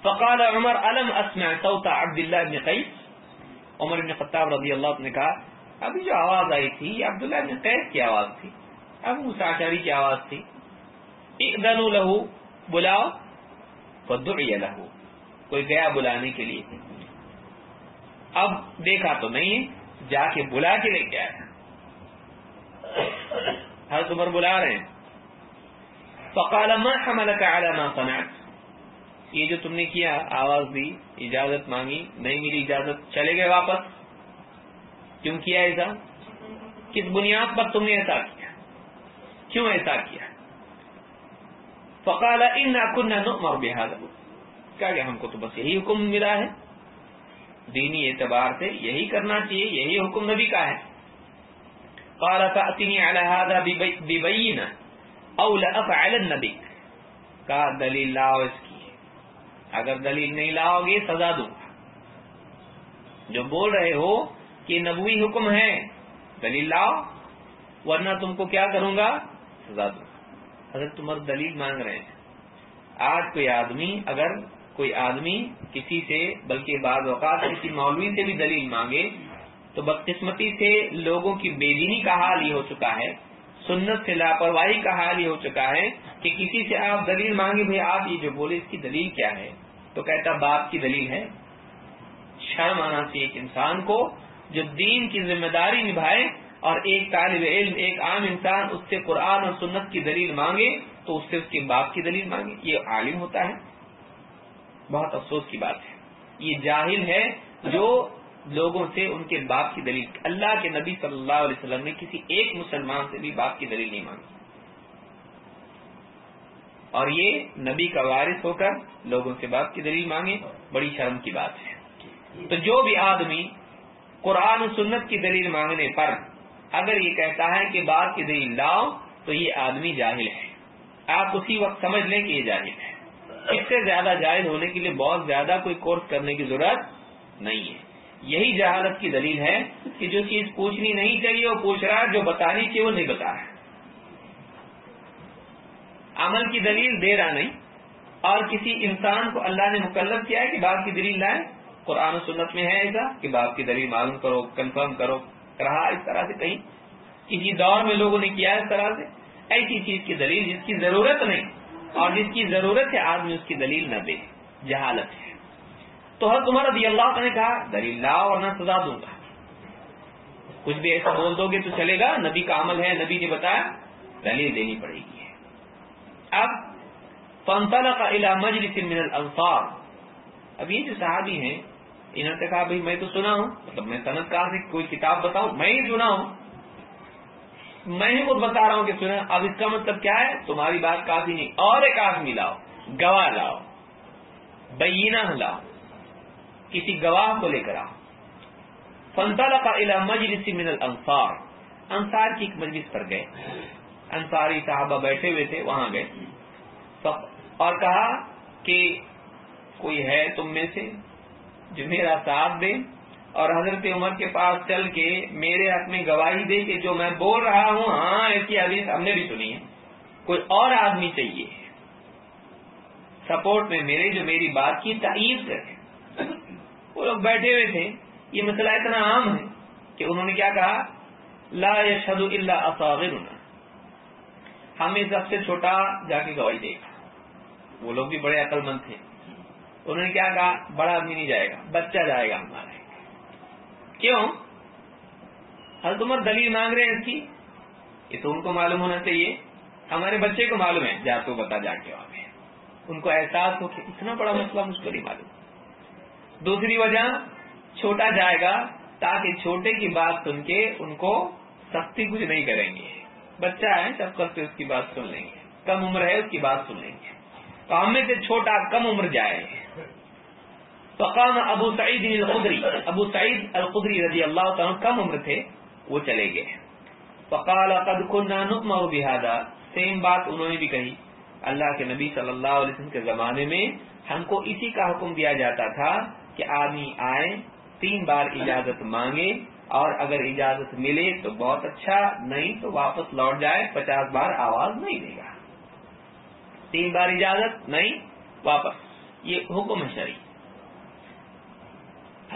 فقال عمر علم اسمع صوت عبداللہ بن قیس؟ عمر بن خطاب رضی اللہ عنہ نے کہا ابھی جو آواز آئی تھی، یہ عبداللہ بن قیس کی آواز تھی، اب مساشری کی آواز تھی۔ اقدنو لہو بلاؤ، فدعی لہو کوئی گیا بلانے کے لیے۔ اب دیکھا تو نہیں جا کے بلا کے لے کے آیا۔ حضرت عمر بلا رہے ہیں۔ فقال، ما حملك على ما صنعت؟ یہ جو تم نے کیا، آواز دی، اجازت مانگی، نہیں ملی اجازت، چلے گئے واپس۔ کیوں کیا ایسا؟ کس بنیاد پر تم نے ایسا کیا؟ کیوں ایسا کیا؟ فقال انا كنا نؤمر بهذا کیا کہ ہم کو تو بس یہی حکم ملا ہے۔ دینی اعتبار سے یہی کرنا چاہیے، یہی حکم نبی کا ہے۔ قال فاتني على هذا ببينه او لافعل النبي کا دلیل لاؤ اس کی۔ اگر دلیل نہیں لاؤ گے، سزا دوں گا۔ جو بول رہے ہو کہ نبوی حکم ہے دلیل لاؤ، ورنہ تم کو کیا کروں گا؟ سزا دوں حضرت تمہر دلیل مانگ رہے ہیں۔ آج کوئی آدمی، اگر کوئی آدمی کسی سے، بلکہ بعض اوقات کسی مولوی سے بھی دلیل مانگے، تو بدقسمتی سے لوگوں کی بے دینی کا حال یہ ہو چکا ہے، سنت سے لاپرواہی کا حال یہ ہو چکا ہے کہ کسی سے آپ دلیل مانگے بھائی آپ یہ جو بولے، اس کی دلیل کیا ہے؟ تو کہتا، باپ کی دلیل ہے۔ شرم آنا چاہیے ایک انسان کو جو دین کی ذمہ داری نبھائے اور ایک طالب علم، ایک عام انسان اس سے قرآن اور سنت کی دلیل مانگے تو اس سے اس کے باپ کی دلیل مانگے۔ یہ عالم ہوتا ہے۔ بہت افسوس کی بات ہے۔ یہ جاہل ہے جو لوگوں سے ان کے باپ کی دلیل، اللہ کے نبی صلی اللہ علیہ وسلم نے کسی ایک مسلمان سے بھی باپ کی دلیل نہیں مانگی۔ اور یہ نبی کا وارث ہو کر لوگوں سے باپ کی دلیل مانگے، بڑی شرم کی بات ہے۔ تو جو بھی آدمی قرآن و سنت کی دلیل مانگنے پر اگر یہ کہتا ہے کہ باپ کی دلیل لاؤ، تو یہ آدمی جاہل ہے۔ آپ اسی وقت سمجھ لیں کہ یہ جاہل ہے۔ اس سے زیادہ جاہل ہونے کے لیے بہت زیادہ کوئی کورس کرنے کی ضرورت نہیں ہے۔ یہی جہالت کی دلیل ہے کہ جو چیز پوچھنی نہیں چاہیے، وہ پوچھ رہا ہے، جو بتانی چاہیے، وہ نہیں بتا رہا عمل کی دلیل دے رہا نہیں، اور کسی انسان کو اللہ نے مکلف کیا ہے کہ باپ کی دلیل لائے؟ قرآن و سنت میں ہے ایسا کہ باپ کی دلیل معلوم کرو کنفرم کرو۔ رہا اس طرح سے کہیں۔ کسی دور میں لوگوں نے کیا اس طرح سے؟ ایسی چیز کی دلیل جس کی ضرورت نہیں۔ اور جس کی ضرورت ہے آدمی اس کی دلیل نہ دے۔ جہالت ہے۔ تو حضرت عمر رضی اللہ نے کہا، دلیل لاؤ اور نہ سزا دوں گا۔ کچھ بھی ایسا بول دو گے تو چلے گا۔ نبی کا عمل ہے، نبی نے بتایا۔ دلیل دینی پڑے گی۔ اب فنطلق کا علا مجلس من الانصار۔ اب یہ جو صحابی ہیں، انہوں نے کہا، بھائی، میں تو سنا ہوں مطلب میں صنعت کہاں سے کوئی کتاب بتاؤں، میں ہی سنا ہوں۔ میں ہی خود بتا رہا ہوں کہ سنا۔ اب اس کا مطلب کیا ہے؟ تمہاری بات کافی نہیں۔ اور ایک آدمی لاؤ، گواہ لاؤ، بینہ لاؤ، کسی گواہ کو لے کر آؤ۔ فنطلق الى مجلس من الانصار۔ انصار کی ایک مجلس پر گئے۔ انصاری صحابہ بیٹھے ہوئے تھے، وہاں گئے۔ اور کہا کہ کوئی ہے تم میں سے جو میرا ساتھ دے؟ اور حضرت عمر کے پاس چل کے میرے حق میں گواہی دے کہ جو میں بول رہا ہوں ہاں ایسی حدیث ہم نے بھی سنی ہے۔ کوئی اور آدمی چاہیے۔ سپورٹ میں میرے جو میری بات کی تعریف کرے۔ وہ لوگ بیٹھے ہوئے تھے۔ یہ مسئلہ اتنا عام ہے کہ انہوں نے کیا کہا؟ لا یشہد الا اصاغرنا۔ ہمیں سب سے چھوٹا جا کے گواہی دے۔ گا وہ لوگ بھی بڑے عقل مند تھے۔ انہوں نے کیا کہا؟ بڑا آدمی نہیں جائے گا، بچہ جائے گا ہمارے۔ کیوں؟ حضرت عمر دلیل مانگ رہے ہیں اس کی۔ یہ تو ان کو معلوم ہونا چاہیے۔ ہمارے بچے کو معلوم ہے، جا تو بتا، جا کے آگے۔ ان کو احساس ہو کہ اتنا بڑا مسئلہ مجھ کو نہیں معلوم۔ دوسری وجہ، چھوٹا جائے گا تاکہ چھوٹے کی بات سن کے ان کو سختی کچھ نہیں کریں گے۔ بچہ ہے شفقت سے اس کی بات سن لیں گے۔ کم عمر ہے، اس کی بات سن لیں گے۔ تو ہم میں سے چھوٹا کم عمر جائے۔ فقام ابو سعید الخدری. ابو سعید الخدری رضی اللہ تعالیٰ کم عمر تھے، وہ چلے گئے۔ فقال قد كنا نؤمر بهذا۔ سیم بات انہوں نے بھی کہی۔ اللہ کے نبی صلی اللہ علیہ وسلم کے زمانے میں ہم کو اسی کا حکم دیا جاتا تھا کہ آدمی آئے تین بار اجازت مانگے اور اگر اجازت ملے تو بہت اچھا نہیں تو واپس لوٹ جائے، پچاس بار آواز نہیں دے گا۔ تین بار اجازت، نہیں، واپس۔ یہ حکم ہے شریف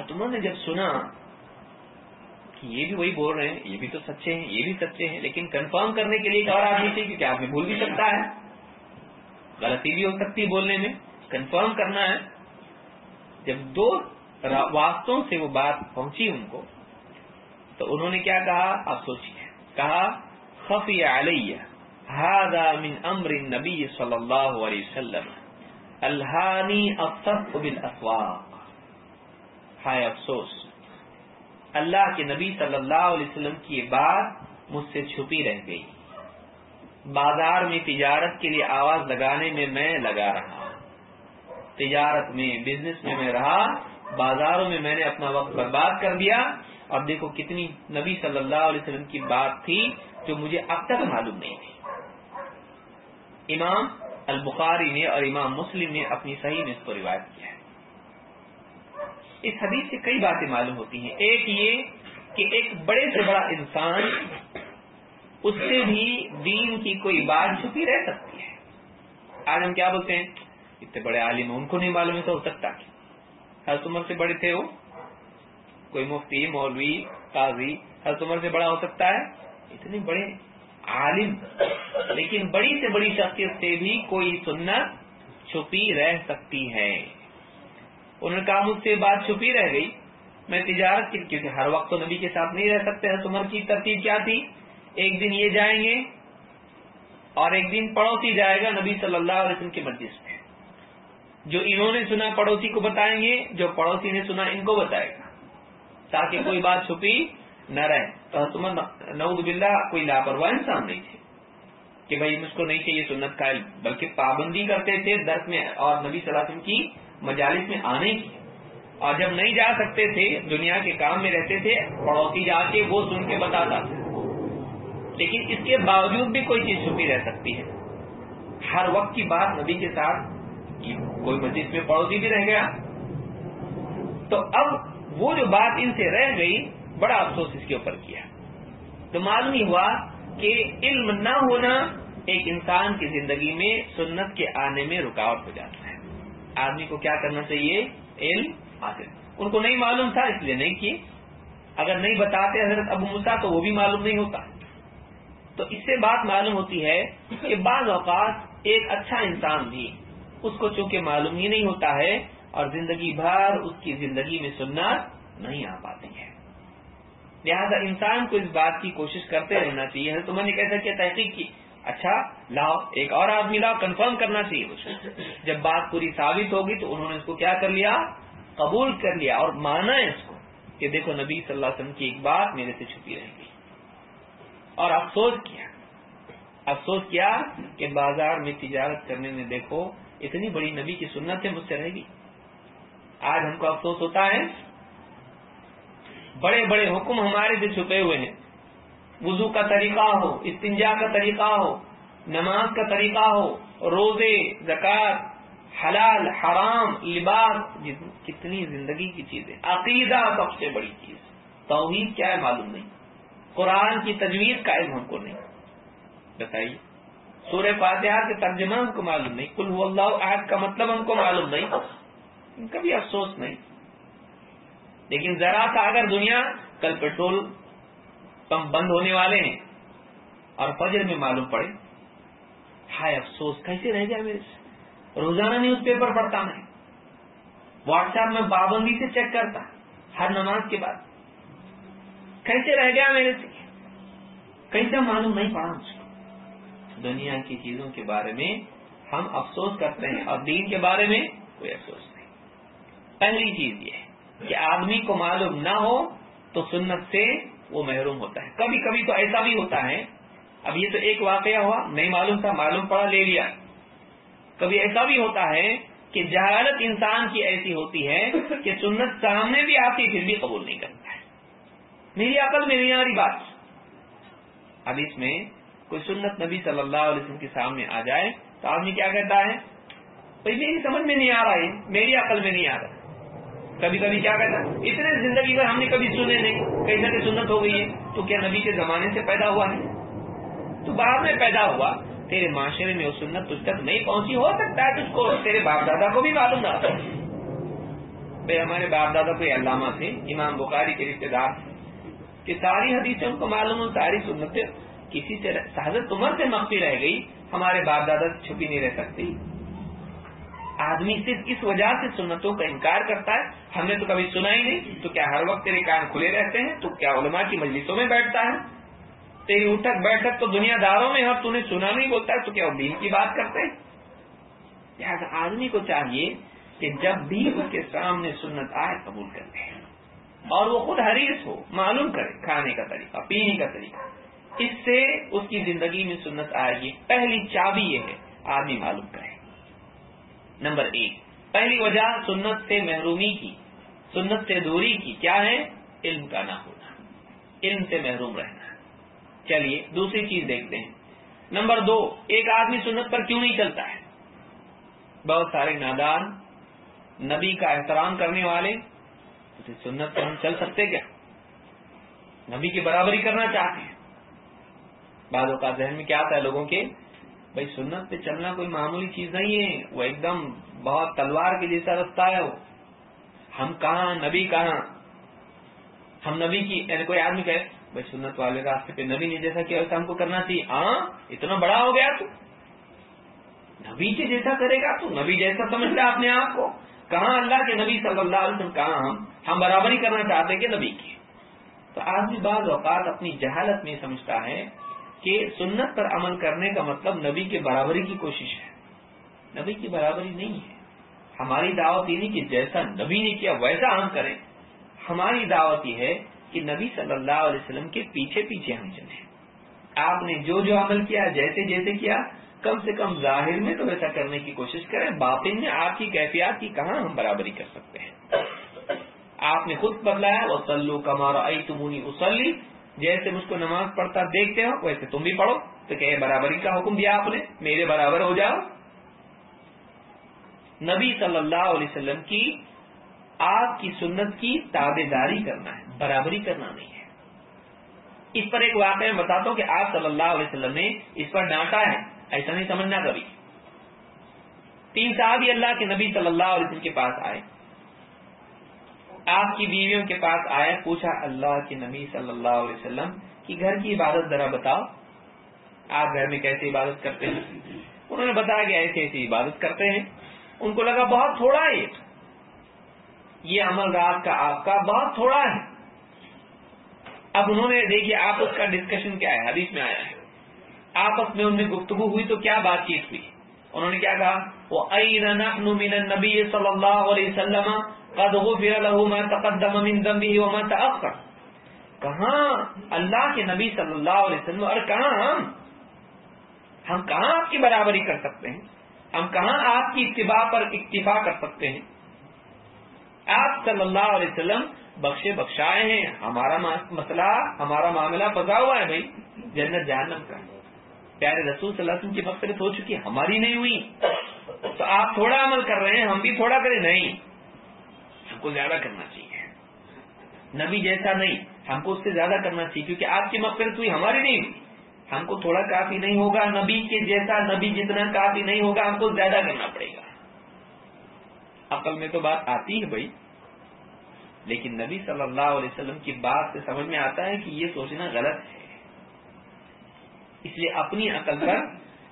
تمہوں نے جب سنا کہ یہ بھی وہی بول رہے ہیں، یہ بھی تو سچے ہیں، یہ بھی سچے ہیں، لیکن کنفرم کرنے کے لیے ایک اور آدمی چاہیے کیونکہ آدمی بھول بھی سکتا ہے۔ غلطی بھی ہو سکتی ہے بولنے میں کنفرم کرنا ہے۔ جب دو واسطوں سے وہ بات پہنچی ان کو، تو انہوں نے کیا کہا؟ آپ سوچیے۔ کہا، خفی علیہ هذا من امر النبی صلی اللہ علیہ وسلم، الہانی الصف بالاسواق۔ ہائے افسوس۔ اللہ کے نبی صلی اللہ علیہ وسلم کی یہ بات مجھ سے چھپی رہ گئی۔ بازار میں تجارت کے لیے آواز لگانے میں میں لگا رہا تجارت میں بزنس میں میں رہا، بازاروں میں میں نے اپنا وقت برباد کر دیا۔ اور دیکھو کتنی نبی صلی اللہ علیہ وسلم کی بات تھی جو مجھے اب تک معلوم نہیں تھی امام البخاری نے اور امام مسلم نے اپنی صحیح میں اس کو روایت کیا ہے۔ اس حدیث سے کئی باتیں معلوم ہوتی ہیں۔ ایک یہ کہ ایک بڑے سے بڑا انسان اس سے بھی دین کی کوئی بات چھپی رہ سکتی ہے۔ آج ہم کیا بولتے ہیں؟ اتنے بڑے عالم ان کو نہیں معلوم ہے تو ہو سکتا ہر عمر سے بڑے تھے وہ؟ کوئی مفتی، مولوی، قاضی، ہر عمر سے بڑا ہو سکتا ہے؟ اتنے بڑے عالم۔ لیکن بڑی سے بڑی شخصیت سے بھی کوئی سنت چھپی رہ سکتی ہے۔ انہوں نے کہا مجھ سے بات چھپی رہ گئی۔ میں تجارت کی کیونکہ ہر وقت تو نبی کے ساتھ نہیں رہ سکتے حضرت عمر کی ترتیب کیا تھی؟ ایک دن یہ جائیں گے اور ایک دن پڑوسی جائے گا نبی صلی اللہ علیہ وسلم کے مجلس میں۔ جو انہوں نے سنا پڑوسی کو بتائیں گے، جو پڑوسی نے سنا ان کو بتائے گا۔ تاکہ کوئی بات چھپی نہ رہے۔ تو حضرت عمر، نعوذ باللہ، کوئی لاپرواہ انسان نہیں تھے۔ کہ بھائی مجھ کو نہیں چاہیے سنت قائل، بلکہ پابندی کرتے تھے درد میں اور نبی صلی اللہ علیہ وسلم کی مجالس میں آنے کی۔ اور جب نہیں جا سکتے تھے، دنیا کے کام میں رہتے تھے، پڑوسی جا کے وہ سن کے بتاتا۔ تھا لیکن اس کے باوجود بھی کوئی چیز چھپی رہ سکتی ہے۔ ہر وقت کی بات نبی کے ساتھ کوئی مسجد میں پڑوسی بھی رہ گیا۔ تو اب وہ جو بات ان سے رہ گئی، بڑا افسوس اس کے اوپر کیا۔ تو معلوم ہی ہوا کہ علم نہ ہونا ایک انسان کی زندگی میں سنت کے آنے میں رکاوٹ ہو جاتا ہے۔ آدمی کو کیا کرنا چاہیے؟ علم حاصل۔ ان کو نہیں معلوم تھا، اس لیے نہیں کیے۔ اگر نہیں بتاتے حضرت ابو مسا تو وہ بھی معلوم نہیں ہوتا۔ تو اس سے بات معلوم ہوتی ہے کہ بعض اوقات ایک اچھا انسان بھی اس کو چونکہ معلوم ہی نہیں ہوتا ہے اور زندگی بھر اس کی زندگی میں سننا نہیں آ پاتی ہے لہٰذا انسان کو اس بات کی کوشش کرتے رہنا چاہیے۔ تو میں نے کیسا کیا، تحقیق کی۔ اچھا لاؤ، ایک اور آدمی لاؤ کنفرم کرنا چاہیے مجھے۔ جب بات پوری ثابت ہوگی تو انہوں نے اس کو کیا کر لیا؟ قبول کر لیا۔ اور مانا ہے اس کو کہ دیکھو نبی صلی اللہ علیہ وسلم کی ایک بات میرے سے چھپی رہ گئی اور افسوس کیا۔ افسوس کیا کہ بازار میں تجارت کرنے میں دیکھو، اتنی بڑی نبی کی سنت ہے، مجھ سے رہ گئی آج ہم کو افسوس ہوتا ہے۔ بڑے بڑے حکم ہمارے سے چھپے ہوئے ہیں۔ وضو کا طریقہ ہو، استنجا کا طریقہ ہو، نماز کا طریقہ ہو، روزے، زکات، حلال، حرام، لباس کتنی زندگی کی چیزیں۔ عقیدہ سب سے بڑی چیز۔ توحید کیا ہے معلوم نہیں۔ قرآن کی تجویز کا علم ہم کو نہیں۔ بتائیے۔ سورہ فاتحہ کے ترجمہ ہم کو معلوم نہیں۔ کل اللہ عہد کا مطلب ہم کو معلوم نہیں۔ کبھی افسوس نہیں۔ لیکن ذرا سا اگر دنیا کل پیٹرول پمپ بند ہونے والے ہیں۔ اور فجر میں معلوم پڑے۔ ہائے افسوس، کیسے رہ گیا میرے سے؟ روزانہ نیوز پیپر پڑھتا میں۔ واٹس ایپ میں پابندی سے چیک کرتا۔ ہر نماز کے بعد۔ کیسے رہ گیا میرے سے؟ کیسے معلوم نہیں پڑا مجھ کو؟ دنیا کی چیزوں کے بارے میں ہم افسوس کرتے ہیں۔ اور دین کے بارے میں کوئی افسوس نہیں۔ پہلی چیز یہ ہے کہ آدمی کو معلوم نہ ہو تو سنت سے وہ محروم ہوتا ہے۔ کبھی کبھی تو ایسا بھی ہوتا ہے، اب یہ تو ایک واقعہ ہوا، نہیں معلوم تھا، معلوم پڑا، لے لیا۔ کبھی ایسا بھی ہوتا ہے کہ جہالت انسان کی ایسی ہوتی ہے کہ سنت سامنے بھی آتی پھر بھی قبول نہیں کرتا ہے۔ میری عقل میں نہیں آ رہی بات۔ اب اس میں کوئی سنت نبی صلی اللہ علیہ وسلم کے سامنے آ جائے تو آدمی کیا کہتا ہے؟ بھائی، میری سمجھ میں نہیں آ رہا ہے، میری عقل میں نہیں آ رہا کبھی کبھی کیا کہتا اتنے زندگی میں ہم نے کبھی سنے نہیں۔ کئی کہ سنت ہو گئی ہے۔ تو کیا نبی کے زمانے سے پیدا ہوا ہے؟ تو بعد میں پیدا ہوا۔ تیرے معاشرے میں وہ سنت تجھ تک نہیں پہنچی۔ ہو سکتا ہے تجھ کو تیرے باپ دادا کو بھی معلوم نہ بھائی، ہمارے باپ دادا کوئی علامہ تھے، امام بخاری کے رشتے دار تھے۔ کہ ساری حدیثیں ان کو معلوم ہو ساری سنتیں کسی سے حضرت عمر سے مخفی رہ گئی۔ ہمارے باپ دادا چھپی نہیں رہ سکتی۔ آدمی صرف اس وجہ سے سنتوں کا انکار کرتا ہے، ہم نے تو کبھی سنا ہی نہیں، تو کیا ہر وقت تیرے کان کھلے رہتے ہیں؟ تو کیا علماء کی مجلسوں میں بیٹھتا ہے؟ تیری اٹھک بیٹھک تو دنیا داروں میں تو نے سنا نہیں بولتا ہے، تو کیا وہ دین کی بات کرتے لہٰذا آدمی کو چاہیے کہ جب بھی اس کے سامنے سنت آئے، قبول کرتے ہیں۔ اور وہ خود حریص ہو، معلوم کرے کھانے کا طریقہ، پینے کا طریقہ۔ اس سے اس کی زندگی میں سنت آئے گی۔ پہلی چابی یہ ہے، آدمی معلوم کرے۔ نمبر ایک۔ پہلی وجہ سنت سے محرومی کی، سنت سے دوری کی کیا ہے؟ علم کا نہ ہونا۔ علم سے محروم رہنا۔ چلیے، دوسری چیز دیکھتے ہیں۔ نمبر دو، ایک آدمی سنت پر کیوں نہیں چلتا ہے؟ بہت سارے نادان نبی کا احترام کرنے والے سنت پر ہم چل سکتے کیا؟ نبی کی برابری کرنا چاہتے ہیں۔ بعض کا ذہن میں کیا آتا ہے لوگوں کے؟ بھائی سنت پہ چلنا کوئی معمولی چیز نہیں ہے، وہ ایک دم بہت تلوار کے جیسا رستہ ہے وہ۔ ہم کہاں، نبی کہاں؟ ہم نبی کی یعنی کوئی آدمی کہے، بھائی سنت والے راستے پہ نبی نے جیسا کیا ویسا ہم کو کرنا چاہیے۔ ہاں اتنا بڑا ہو گیا تو۔ نبی کے جیسا کرے گا تو نبی جیسا سمجھتا اپنے آپ کو۔ کہاں اللہ کے نبی صلی اللہ علیہ وسلم، کہاں ہم؟ ہم برابری کرنا چاہتے کہ نبی کی۔ تو آدمی بعض اوقات اپنی جہالت میں سمجھتا ہے۔ کہ سنت پر عمل کرنے کا مطلب نبی کے برابری کی کوشش ہے۔ نبی کی برابری نہیں ہے۔ ہماری دعوت یہ نہیں کہ جیسا نبی نے کیا ویسا ہم کریں۔ ہماری دعوت یہ ہے کہ نبی صلی اللہ علیہ وسلم کے پیچھے پیچھے ہم چلیں۔ آپ نے جو جو عمل کیا، جیسے جیسے کیا، کم سے کم ظاہر میں تو ویسا کرنے کی کوشش کریں۔ باطن میں آپ کی کیفیات کی کہاں ہم برابری کر سکتے ہیں۔ آپ نے خود بدلایا وہ سلو کمارا تمونی اسلی جیسے مجھ کو نماز پڑھتا دیکھتے ہو، ویسے تم بھی پڑھو۔ تو کہ برابری کا حکم دیا آپ نے، میرے برابر ہو جاؤ۔ نبی صلی اللہ علیہ وسلم کی آپ کی سنت کی تابے داری کرنا ہے، برابری کرنا نہیں ہے۔ اس پر ایک واقعہ میں بتاتا ہوں کہ آپ صلی اللہ علیہ وسلم نے اس پر ڈانٹا ہے، ایسا نہیں سمجھنا کبھی۔ تین صاحب اللہ کے نبی صلی اللہ علیہ وسلم کے پاس آئے۔ آپ کی بیویوں کے پاس آیا، پوچھا، اللہ کے نبی صلی اللہ علیہ وسلم کی گھر کی عبادت ذرا بتاؤ۔ آپ گھر میں کیسے عبادت کرتے ہیں؟ انہوں نے بتایا کہ ایسے ایسی عبادت کرتے ہیں۔ ان کو لگا بہت تھوڑا ہے۔ یہ عمل رات کا، آپ کا بہت تھوڑا ہے۔ اب انہوں نے دیکھیے، آپس کا ڈسکشن کیا ہے، حدیث میں آیا ہے۔ آپس میں ان میں گفتگو ہوئی تو کیا بات چیت ہوئی؟ انہوں نے کیا کہا؟ وہ نبی صلی اللہ علیہ وسلم تقدم من ذنبه وما تأخر۔ کہاں اللہ کے نبی صلی اللہ علیہ وسلم، اور کہاں ہم؟ ہم کہاں آپ کی برابری کر سکتے ہیں؟ ہم کہاں آپ کی اتباع پر اکتفا کر سکتے ہیں؟ آپ صلی اللہ علیہ وسلم بخشے بخشائے ہیں، ہمارا مسئلہ، ہمارا معاملہ پسا ہوا ہے بھائی، جنت جہنم کا۔ پیارے رسول صلی اللہ علیہ وسلم کی مقصد ہو چکی، ہماری نہیں ہوئی۔ تو آپ تھوڑا عمل کر رہے ہیں، ہم بھی تھوڑا کریں، نہیں۔ کو زیادہ کرنا چاہیے۔ نبی جیسا نہیں، ہم کو اس سے زیادہ کرنا چاہیے، کیونکہ آپ کی مقصد ہوئی، ہماری نہیں ہوئی۔ ہم کو تھوڑا کافی نہیں ہوگا، نبی کے جیسا نبی جتنا کافی نہیں ہوگا، ہم کو زیادہ کرنا پڑے گا۔ عقل میں تو بات آتی ہے بھائی، لیکن نبی صلی اللہ علیہ وسلم کی بات سے سمجھ میں آتا ہے کہ یہ سوچنا غلط ہے۔ اس لیے اپنی عقل پر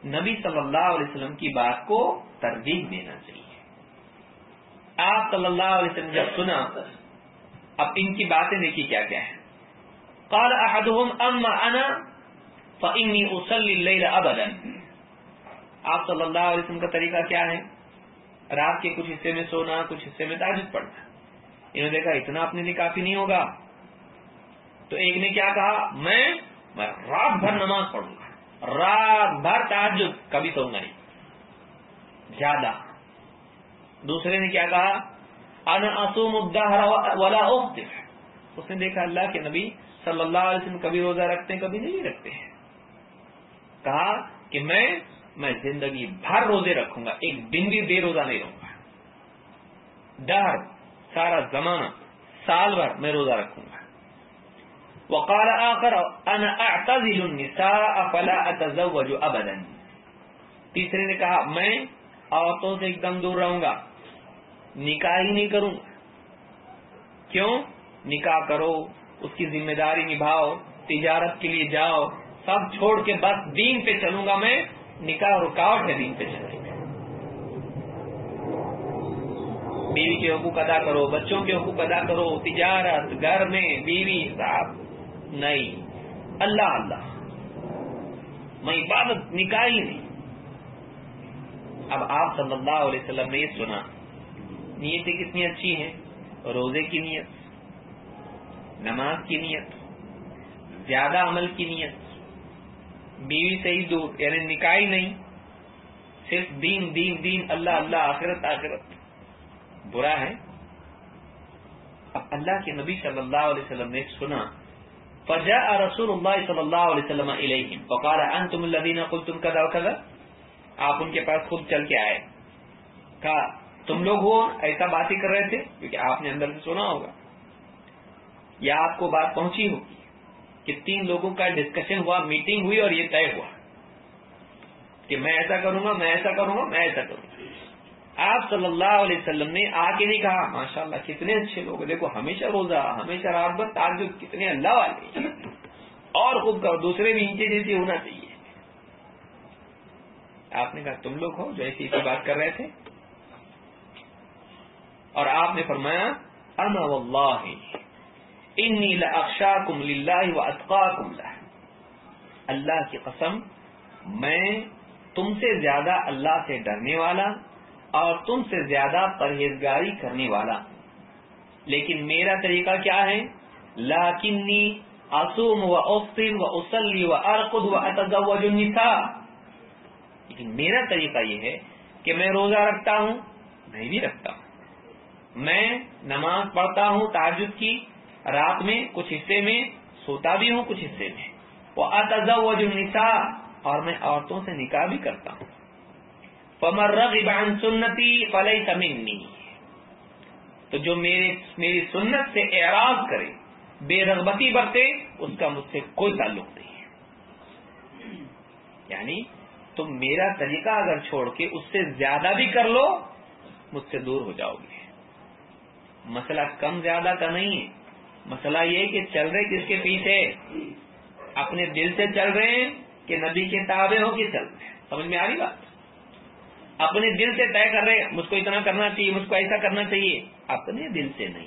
نبی صلی اللہ علیہ وسلم کی بات کو ترجیح دینا چاہیے۔ آپ صلی اللہ علیہ وسلم جب سنا، اب ان کی باتیں دیکھیے کیا کیا ہے قال احدهم اما انا، فانی اصلی اللیل ابدا۔ آپ صلی اللہ علیہ وسلم کا طریقہ کیا ہے؟ رات کے کچھ حصے میں سونا، کچھ حصے میں تاجد پڑھنا۔ انہوں نے دیکھا، اتنا اپنے لیے کافی نہیں ہوگا۔ تو ایک نے کیا کہا؟ میں رات بھر نماز پڑھوں گا۔ رات بھر تاجد، کبھی سوؤں گا نہیں۔ زیادہ۔ دوسرے نے کیا کہا؟ انا اصوم الدهر ولا افطر. اس نے دیکھا اللہ کے نبی صلی اللہ علیہ وسلم کبھی روزہ رکھتے ہیں، کبھی نہیں رکھتے ہیں۔ کہا کہ میں میں زندگی بھر روزے رکھوں گا، ایک دن بھی بے روزہ نہیں رہوں گا۔ ڈر سارا زمانہ، سال بھر میں روزہ رکھوں گا۔ وقال آخر، انا اعتزل النساء فلا اتزوج ابدا۔ تیسرے نے کہا، میں عورتوں سے ایک دم دور رہوں گا۔ نکاح ہی نہیں کروں۔ کیوں؟ نکاح کرو، اس کی ذمہ داری نبھاؤ، تجارت کے لیے جاؤ، سب چھوڑ کے بس دین پہ چلوں گا میں۔ نکاح رکاوٹ ہے دین پہ چلنے میں۔ بیوی کے حقوق ادا کرو، بچوں کے حقوق ادا کرو، تجارت، گھر میں، بیوی، صاحب۔ نہیں۔ اللہ اللہ۔ میں عبادت، نکاح ہی نہیں۔ اب آپ صلی اللہ علیہ وسلم نے یہ سنا۔ نیتیں کتنی اچھی ہیں؟ روزے کی نیت، نماز کی نیت، زیادہ عمل کی نیت، بیوی سے ہی دور یعنی نکاح نہیں، صرف دین دین دین، اللہ اللہ، آخرت آخرت۔ برا ہے؟ اب اللہ کے نبی صلی اللہ علیہ وسلم نے سنا، فجاء رسول اللہ صلی اللہ علیہ وسلم علیہم۔ فقال انتم الذين قلتم كذا وكذا؟ آپ ان کے پاس خود چل کے آئے۔ کہا تم لوگ ہو، ایسا بات ہی کر رہے تھے، کیونکہ آپ نے اندر سے سنا ہوگا۔ یا آپ کو بات پہنچی ہوگی کہ تین لوگوں کا ڈسکشن ہوا میٹنگ ہوئی اور یہ طے ہوا کہ میں ایسا کروں گا، میں ایسا کروں گا، میں ایسا کروں گا۔ آپ صلی اللہ علیہ وسلم نے آ کے نہیں کہا ماشاء اللہ کتنے اچھے لوگ دیکھو، ہمیشہ روزہ، ہمیشہ رات بھر تعجب، کتنے اللہ والے اور خود کا، دوسرے بھی نیچے جیسے ہونا چاہیے۔ آپ نے کہا، تم لوگ ہو جو ایسی بات کر رہے تھے۔ اور آپ نے فرمایا انا واللہ، انی لاخشاکم للہ واتقاکم لہ. اللہ کی قسم، میں تم سے زیادہ اللہ سے ڈرنے والا اور تم سے زیادہ پرہیزگاری کرنے والا۔ لیکن میرا طریقہ کیا ہے؟ لاکنی اصوم و افطر و اسلی و ارقد و اتزوج النساء۔ لیکن میرا طریقہ یہ ہے کہ میں روزہ رکھتا ہوں، میں بھی رکھتا ہوں۔ میں نماز پڑھتا ہوں تاجد کی، رات میں کچھ حصے میں، سوتا بھی ہوں کچھ حصے میں۔ وہ اتزوج النساء، اور میں عورتوں سے نکاح بھی کرتا ہوں۔ فمر رغب عن سنتی فلیس منی تو جو میرے، میری سنت سے اعراض کرے، بے رغبتی برتے، اس کا مجھ سے کوئی تعلق نہیں ہے۔ یعنی تم میرا طریقہ اگر چھوڑ کے اس سے زیادہ بھی کر لو، مجھ سے دور ہو جاؤ گے۔ مسئلہ کم زیادہ کا نہیں ہے۔ مسئلہ یہ کہ چل رہے کس کے پیچھے؟ اپنے دل سے چل رہے ہیں کہ نبی کے تابع ہو کے چل رہے ہیں۔ سمجھ میں آ رہی بات؟ اپنے دل سے طے کر رہے ہیں، مجھ کو اتنا کرنا چاہیے، مجھ کو ایسا کرنا چاہیے۔ اپنے دل سے نہیں۔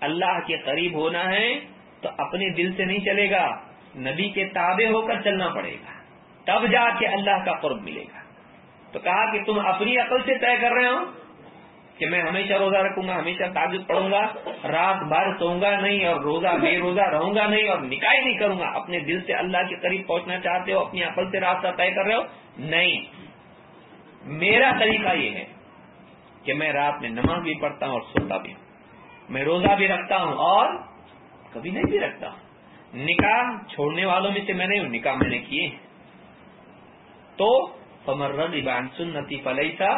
اللہ کے قریب ہونا ہے تو اپنے دل سے نہیں چلے گا، نبی کے تابع ہو کر چلنا پڑے گا۔ تب جا کے اللہ کا قرب ملے گا۔ تو کہا کہ تم اپنی عقل سے طے کر رہے ہو کہ میں ہمیشہ روزہ رکھوں گا، ہمیشہ تعجب پڑھوں گا، رات بھر سوؤں گا نہیں اور روزہ، بے روزہ رہوں گا نہیں اور نکاح نہیں کروں گا۔ اپنے دل سے اللہ کے قریب پہنچنا چاہتے ہو، اپنی عقل سے راستہ طے کر رہے ہو؟ نہیں۔ میرا طریقہ یہ ہے کہ میں رات میں نماز بھی پڑھتا ہوں اور سوتا بھی ہوں۔ میں روزہ بھی رکھتا ہوں اور کبھی نہیں بھی رکھتا۔ ہوں نکاح چھوڑنے والوں میں سے میں نہیں ہوں نکاح میں نے کیے تو ابان سنتی فلحسا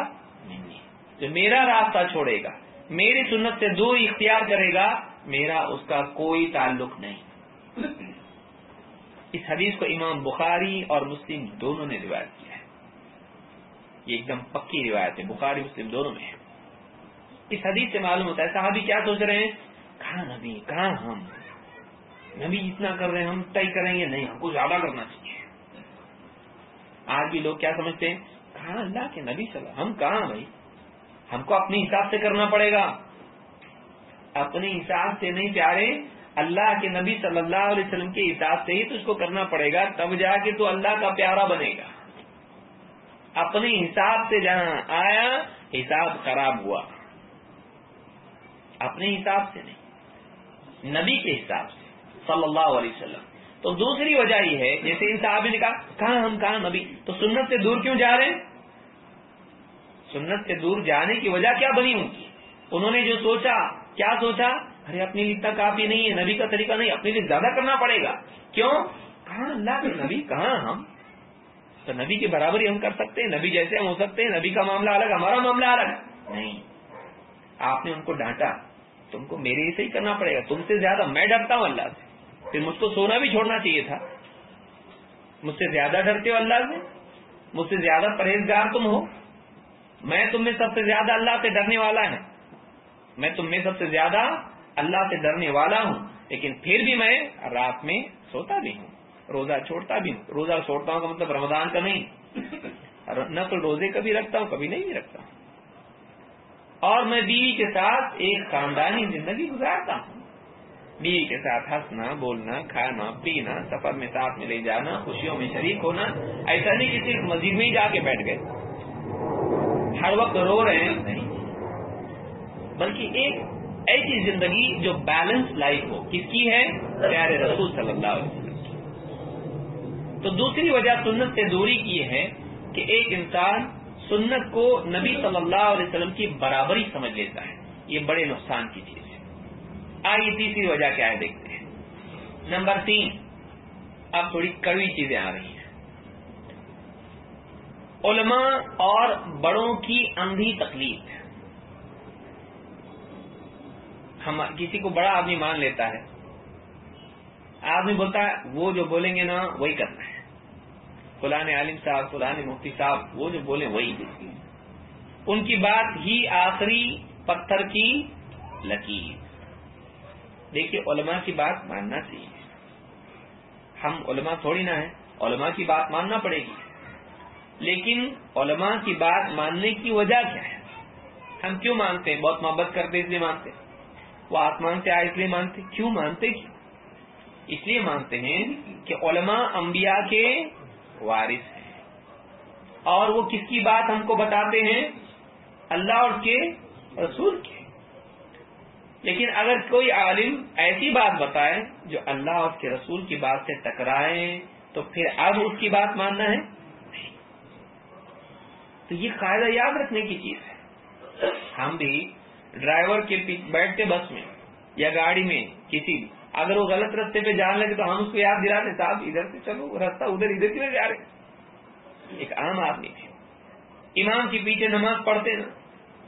جو میرا راستہ چھوڑے گا، میری سنت سے دور اختیار کرے گا، میرا اس کا کوئی تعلق نہیں۔ اس حدیث کو امام بخاری اور مسلم دونوں نے روایت کیا ہے۔ یہ ایک دم پکی روایت ہے، بخاری، مسلم دونوں میں ہے۔ اس حدیث سے معلوم ہوتا ہے، صحابی کیا سوچ رہے ہیں؟ کہاں نبی، کہاں ہم؟ نبی اتنا کر رہے ہیں، ہم طے کریں گے؟ نہیں، ہم کو زیادہ کرنا چاہیے۔ آج بھی لوگ کیا سمجھتے ہیں؟ کہاں اللہ کے نبی صلی اللہ ہم کہاں بھائی؟ ہم کو اپنے حساب سے کرنا پڑے گا۔ اپنے حساب سے نہیں پیارے، اللہ کے نبی صلی اللہ علیہ وسلم کے حساب سے ہی تو اس کو کرنا پڑے گا، تب جا کے تو اللہ کا پیارا بنے گا۔ اپنے حساب سے جہاں آیا، حساب خراب ہوا۔ اپنے حساب سے نہیں، نبی کے حساب سے، صلی اللہ علیہ وسلم۔ تو دوسری وجہ یہ ہے، جیسے ان صاحب نے کہا، کہاں ہم، کہاں نبی؟ تو سنت سے دور کیوں جا رہے ہیں؟ سنت سے دور جانے کی وجہ کیا بنی ان کی؟ انہوں نے جو سوچا، کیا سوچا؟ ارے، اپنی لیے تک کافی نہیں ہے، نبی کا طریقہ نہیں اپنے لیے زیادہ کرنا پڑے گا۔ کیوں؟ کہاں اللہ کے نبی؟ کہاں ہم؟ تو نبی کے برابر ہی ہم کر سکتے ہیں، نبی جیسے ہم ہو سکتے ہیں، نبی کا معاملہ الگ، ہمارا معاملہ الگ۔ نہیں، آپ نے ان کو ڈانٹا۔ تم کو میرے سے ہی کرنا پڑے گا۔ تم سے زیادہ میں ڈرتا ہوں اللہ سے۔ پھر مجھ کو سونا بھی چھوڑنا چاہیے تھا۔ مجھ سے زیادہ ڈرتے ہو اللہ سے؟ مجھ سے زیادہ پرہیزگار تم ہو۔ میں تم میں سب سے زیادہ اللہ سے ڈرنے والا ہے میں تم میں سب سے زیادہ اللہ سے ڈرنے والا ہوں۔ لیکن پھر بھی میں رات میں سوتا بھی ہوں، روزہ چھوڑتا بھی ہوں۔ روزہ چھوڑتا ہوں کا مطلب رمضان کا نہیں۔ نہ تو روزے کبھی رکھتا ہوں، کبھی نہیں بھی رکھتا۔ ہوں اور میں بیوی کے ساتھ ایک خاندانی زندگی گزارتا ہوں۔ بیوی کے ساتھ ہنسنا، بولنا، کھانا، پینا، سفر میں ساتھ میں لے جانا، خوشیوں میں شریک ہونا، ایسا نہیں کہ صرف مسجد میں ہی جا کے بیٹھ گئے۔ ہر وقت رو رہے ہیں، نہیں۔ بلکہ ایک ایسی زندگی جو بیلنس لائف ہو۔ کس کی ہے؟ پیارے رسول صلی اللہ علیہ وسلم تو دوسری وجہ سنت سے دوری کی ہے کہ ایک انسان سنت کو نبی صلی اللہ علیہ وسلم کی برابری سمجھ لیتا ہے۔ یہ بڑے نقصان کی چیز ہے۔ آئیے تیسری وجہ کیا ہے، دیکھتے ہیں۔ نمبر تین، اب تھوڑی کڑوی چیزیں آ رہی ہیں۔ علماء اور بڑوں کی اندھی تکلیف ہم کسی کو بڑا آدمی مان لیتا ہے۔ آدمی بولتا ہے، وہ جو بولیں گے نا، وہی کرنا ہے۔ فلان عالم صاحب، فلان مفتی صاحب، وہ جو بولیں، وہی ان کی بات ہی آخری پتھر کی لکیر۔ دیکھیے، علماء کی بات ماننا چاہیے۔ ہم علماء تھوڑی نہ ہیں، علماء کی بات ماننا پڑے گی۔ لیکن علماء کی بات ماننے کی وجہ کیا ہے؟ ہم کیوں مانتے ہیں؟ بہت محبت کرتے اس لیے مانتے وہ آسمان سے آئے اس لیے مانتے کیوں مانتے کیوں اس لیے مانتے ہیں کہ علماء انبیاء کے وارث ہیں۔ اور وہ کس کی بات ہم کو بتاتے ہیں؟ اللہ اور کے رسول کے۔ لیکن اگر کوئی عالم ایسی بات بتائے جو اللہ اور کے رسول کی بات سے ٹکرائے تو پھر اب اس کی بات ماننا ہے؟ تو یہ قاعدہ یاد رکھنے کی چیز ہے۔ ہم بھی ڈرائیور کے بیٹھتے بس میں یا گاڑی میں کسی اگر وہ غلط رستے پہ جان لگے تو ہم اس کو یاد دلاتے صاحب، ادھر سے چلو، رستہ ادھر ادھر کیوں جا رہے؟ ایک عام آدمی تھے۔ امام کے پیچھے نماز پڑھتے نا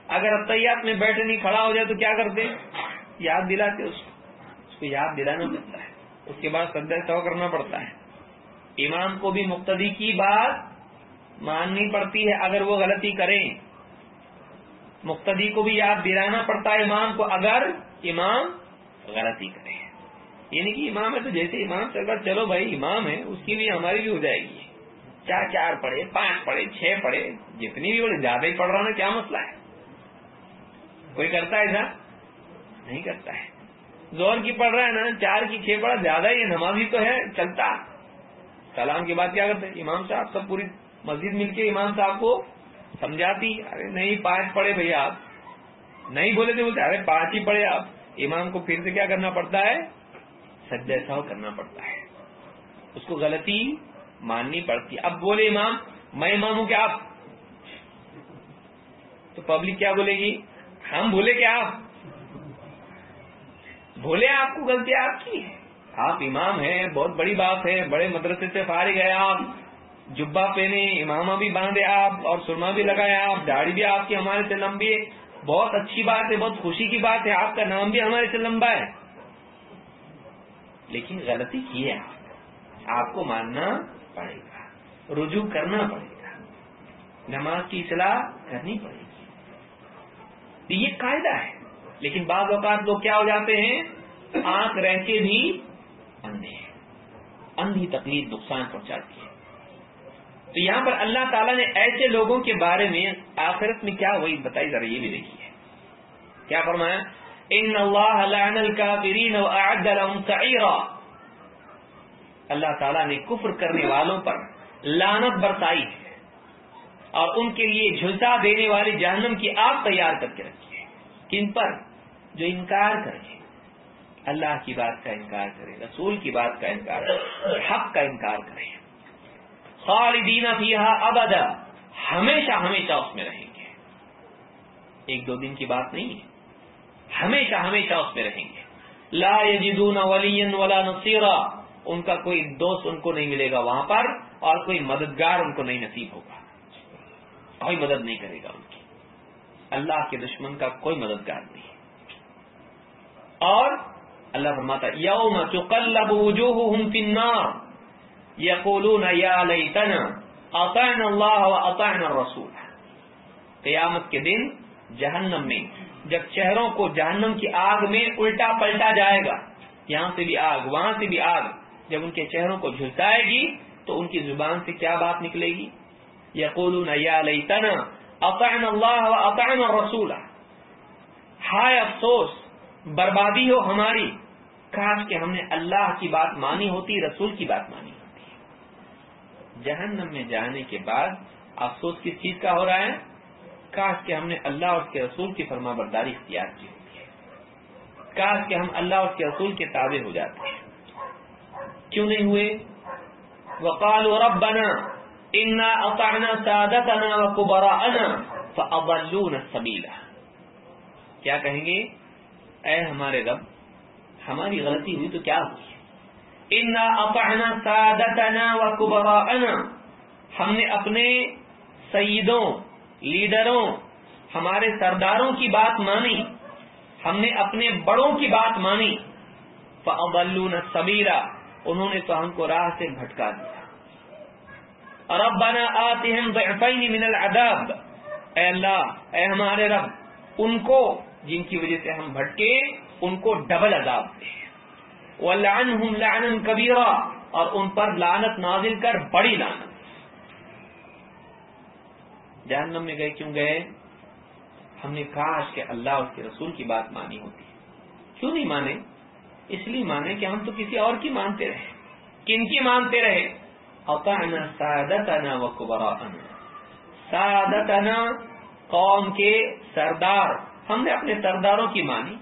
اگر اب میں بیٹھے نہیں کھڑا ہو جائے تو کیا کرتے یاد دلاتے اس کو۔ اس کو یاد دلانا پڑتا ہے۔ اس کے بعد سدا کرنا پڑتا ہے۔ امام کو بھی مقتدی کی بات ماننی پڑتی ہے اگر وہ غلطی کریں۔ مقتدی کو بھی یاد دلانا پڑتا ہے امام کو اگر امام غلطی کرے۔ یعنی کہ امام ہے تو جیسے امام چل رہا چلو بھائی امام ہے، اس کی بھی ہماری بھی ہو جائے گی۔ چار چار پڑھے، پانچ پڑھے، چھ پڑھے، جتنی بھی بڑے زیادہ ہی پڑھ رہا نا کیا مسئلہ ہے؟ کوئی کرتا ہے ایسا؟ نہیں کرتا ہے۔ زور کی پڑھ رہا ہے نا، چار کی چھ پڑھا، زیادہ یہ نمازی تو ہے، چلتا۔ سلام کے بعد کیا کرتے امام صاحب سب پوری مسجد مل کے امام صاحب کو سمجھاتی، ارے نہیں، پانچ پڑھے بھیا آپ۔ نہیں بولے تھے بولتے ارے پانچ ہی پڑھے آپ۔ امام کو پھر سے کیا کرنا پڑتا ہے؟ سجدہ سو کرنا پڑتا ہے۔ اس کو غلطی ماننی پڑتی۔ اب بولے امام، میں امام ہوں کیا آپ؟ تو پبلک کیا بولے گی؟ ہم بولے کیا آپ؟ بولے آپ کو غلطی آپ کی ہے۔ آپ امام ہیں، بہت بڑی بات ہے، بڑے مدرسے سے فارغ ہے آپ۔ جبا پہنے، امامہ بھی باندھے آپ اور سرما بھی لگائے آپ، داڑھی بھی آپ کی ہمارے سے لمبی ہے۔ بہت اچھی بات ہے، بہت خوشی کی بات ہے، آپ کا نام بھی ہمارے سے لمبا ہے۔ لیکن غلطی کی ہے آپ۔ کو ماننا پڑے گا، رجوع کرنا پڑے گا۔ نماز کی اصلاح کرنی پڑے گی۔ یہ قاعدہ ہے۔ لیکن بعض اوقات لوگ کیا ہو جاتے ہیں، آنکھ رہ کے بھی اندھے اندھی تکلیف نقصان پہنچاتی ہے۔ تو یہاں پر اللہ تعالیٰ نے ایسے لوگوں کے بارے میں آخرت میں کیا وہی بتائی، ذرا یہ بھی دیکھیے۔ کیا فرمایا؟ ان اللہ لعن الكافرین واعد لهم سعیرا اللہ تعالیٰ نے کفر کرنے والوں پر لعنت برسائی ہے اور ان کے لیے جھلسا دینے والی جہنم کی آگ تیار کر کے رکھی ہے۔ کن پر؟ جو انکار کرے۔ اللہ کی بات کا انکار کرے، رسول کی بات کا انکار کرے، حق کا انکار کرے۔ خالدین فیہا ابدا۔ ہمیشہ ہمیشہ اس میں رہیں گے۔ ایک دو دن کی بات نہیں ہے۔ ہمیشہ ہمیشہ اس میں رہیں گے۔ لا یجدون ولیا ولا نصیرا۔ ان کا کوئی دوست ان کو نہیں ملے گا وہاں پر اور کوئی مددگار ان کو نہیں نصیب ہوگا۔ کوئی مدد نہیں کرے گا ان کی۔ اللہ کے دشمن کا کوئی مددگار نہیں۔ اور اللہ فرماتا یوم تقلب وجوہہم فی النار۔ یقولون یا لیتنا، اطعنا اللہ و اطعنا الرسول. قیامت کے دن جہنم میں، جب چہروں کو جہنم کی آگ میں الٹا پلٹا جائے گا، یہاں سے بھی آگ، وہاں سے بھی آگ، جب ان کے چہروں کو جھلسائے گی، تو ان کی زبان سے کیا بات نکلے گی؟ یقولون یا لیتنا، اطعنا اللہ و اطعنا الرسول. ہائے افسوس، بربادی ہو ہماری، کاش کہ ہم نے اللہ کی بات مانی ہوتی، رسول کی بات مانی ہوتی۔ جہنم میں جانے کے بعد افسوس کس چیز کا ہو رہا ہے؟ کاش کہ ہم نے اللہ اور اس کے رسول کی فرما برداری اختیار کی ہوتی ہے۔ کاش کہ ہم اللہ اور اس کے رسول کے تابع ہو جاتے ہیں۔ کیوں نہیں ہوئے؟ وقال ربنا انا اطعنا سادتنا وكبراءنا فاضلونا السبيل۔ کیا کہیں گے؟ اے ہمارے رب، ہماری غلطی ہوئی تو کیا ہوئی؟ انا اطعنا سادتنا وكبراءنا۔ ہم نے اپنے سیدوں، لیڈروں، ہمارے سرداروں کی بات مانی۔ ہم نے اپنے بڑوں کی بات مانی۔ فاضلونا السبيل۔ انہوں نے تو ہم کو راہ سے بھٹکا دیا۔ ربنا آتهم ضعفین من العذاب۔ اے اللہ، اے ہمارے رب، ان کو، جن کی وجہ سے ہم بھٹکے، ان کو ڈبل عذاب دے۔ ولعنهم لعنا کبیرا، اور ان پر لعنت نازل کر، بڑی لعنت۔ جہنم میں گئے، کیوں گئے؟ ہم نے کاش کہ اللہ اور اس کے رسول کی بات مانی ہوتی کیوں نہیں مانے؟ اس لیے مانے کہ ہم تو کسی اور کی مانتے رہے۔ کن کی مانتے رہے؟ اطعنا سادتنا و کبراءنا۔ سادتنا قوم کے سردار۔ ہم نے اپنے سرداروں کی مانی،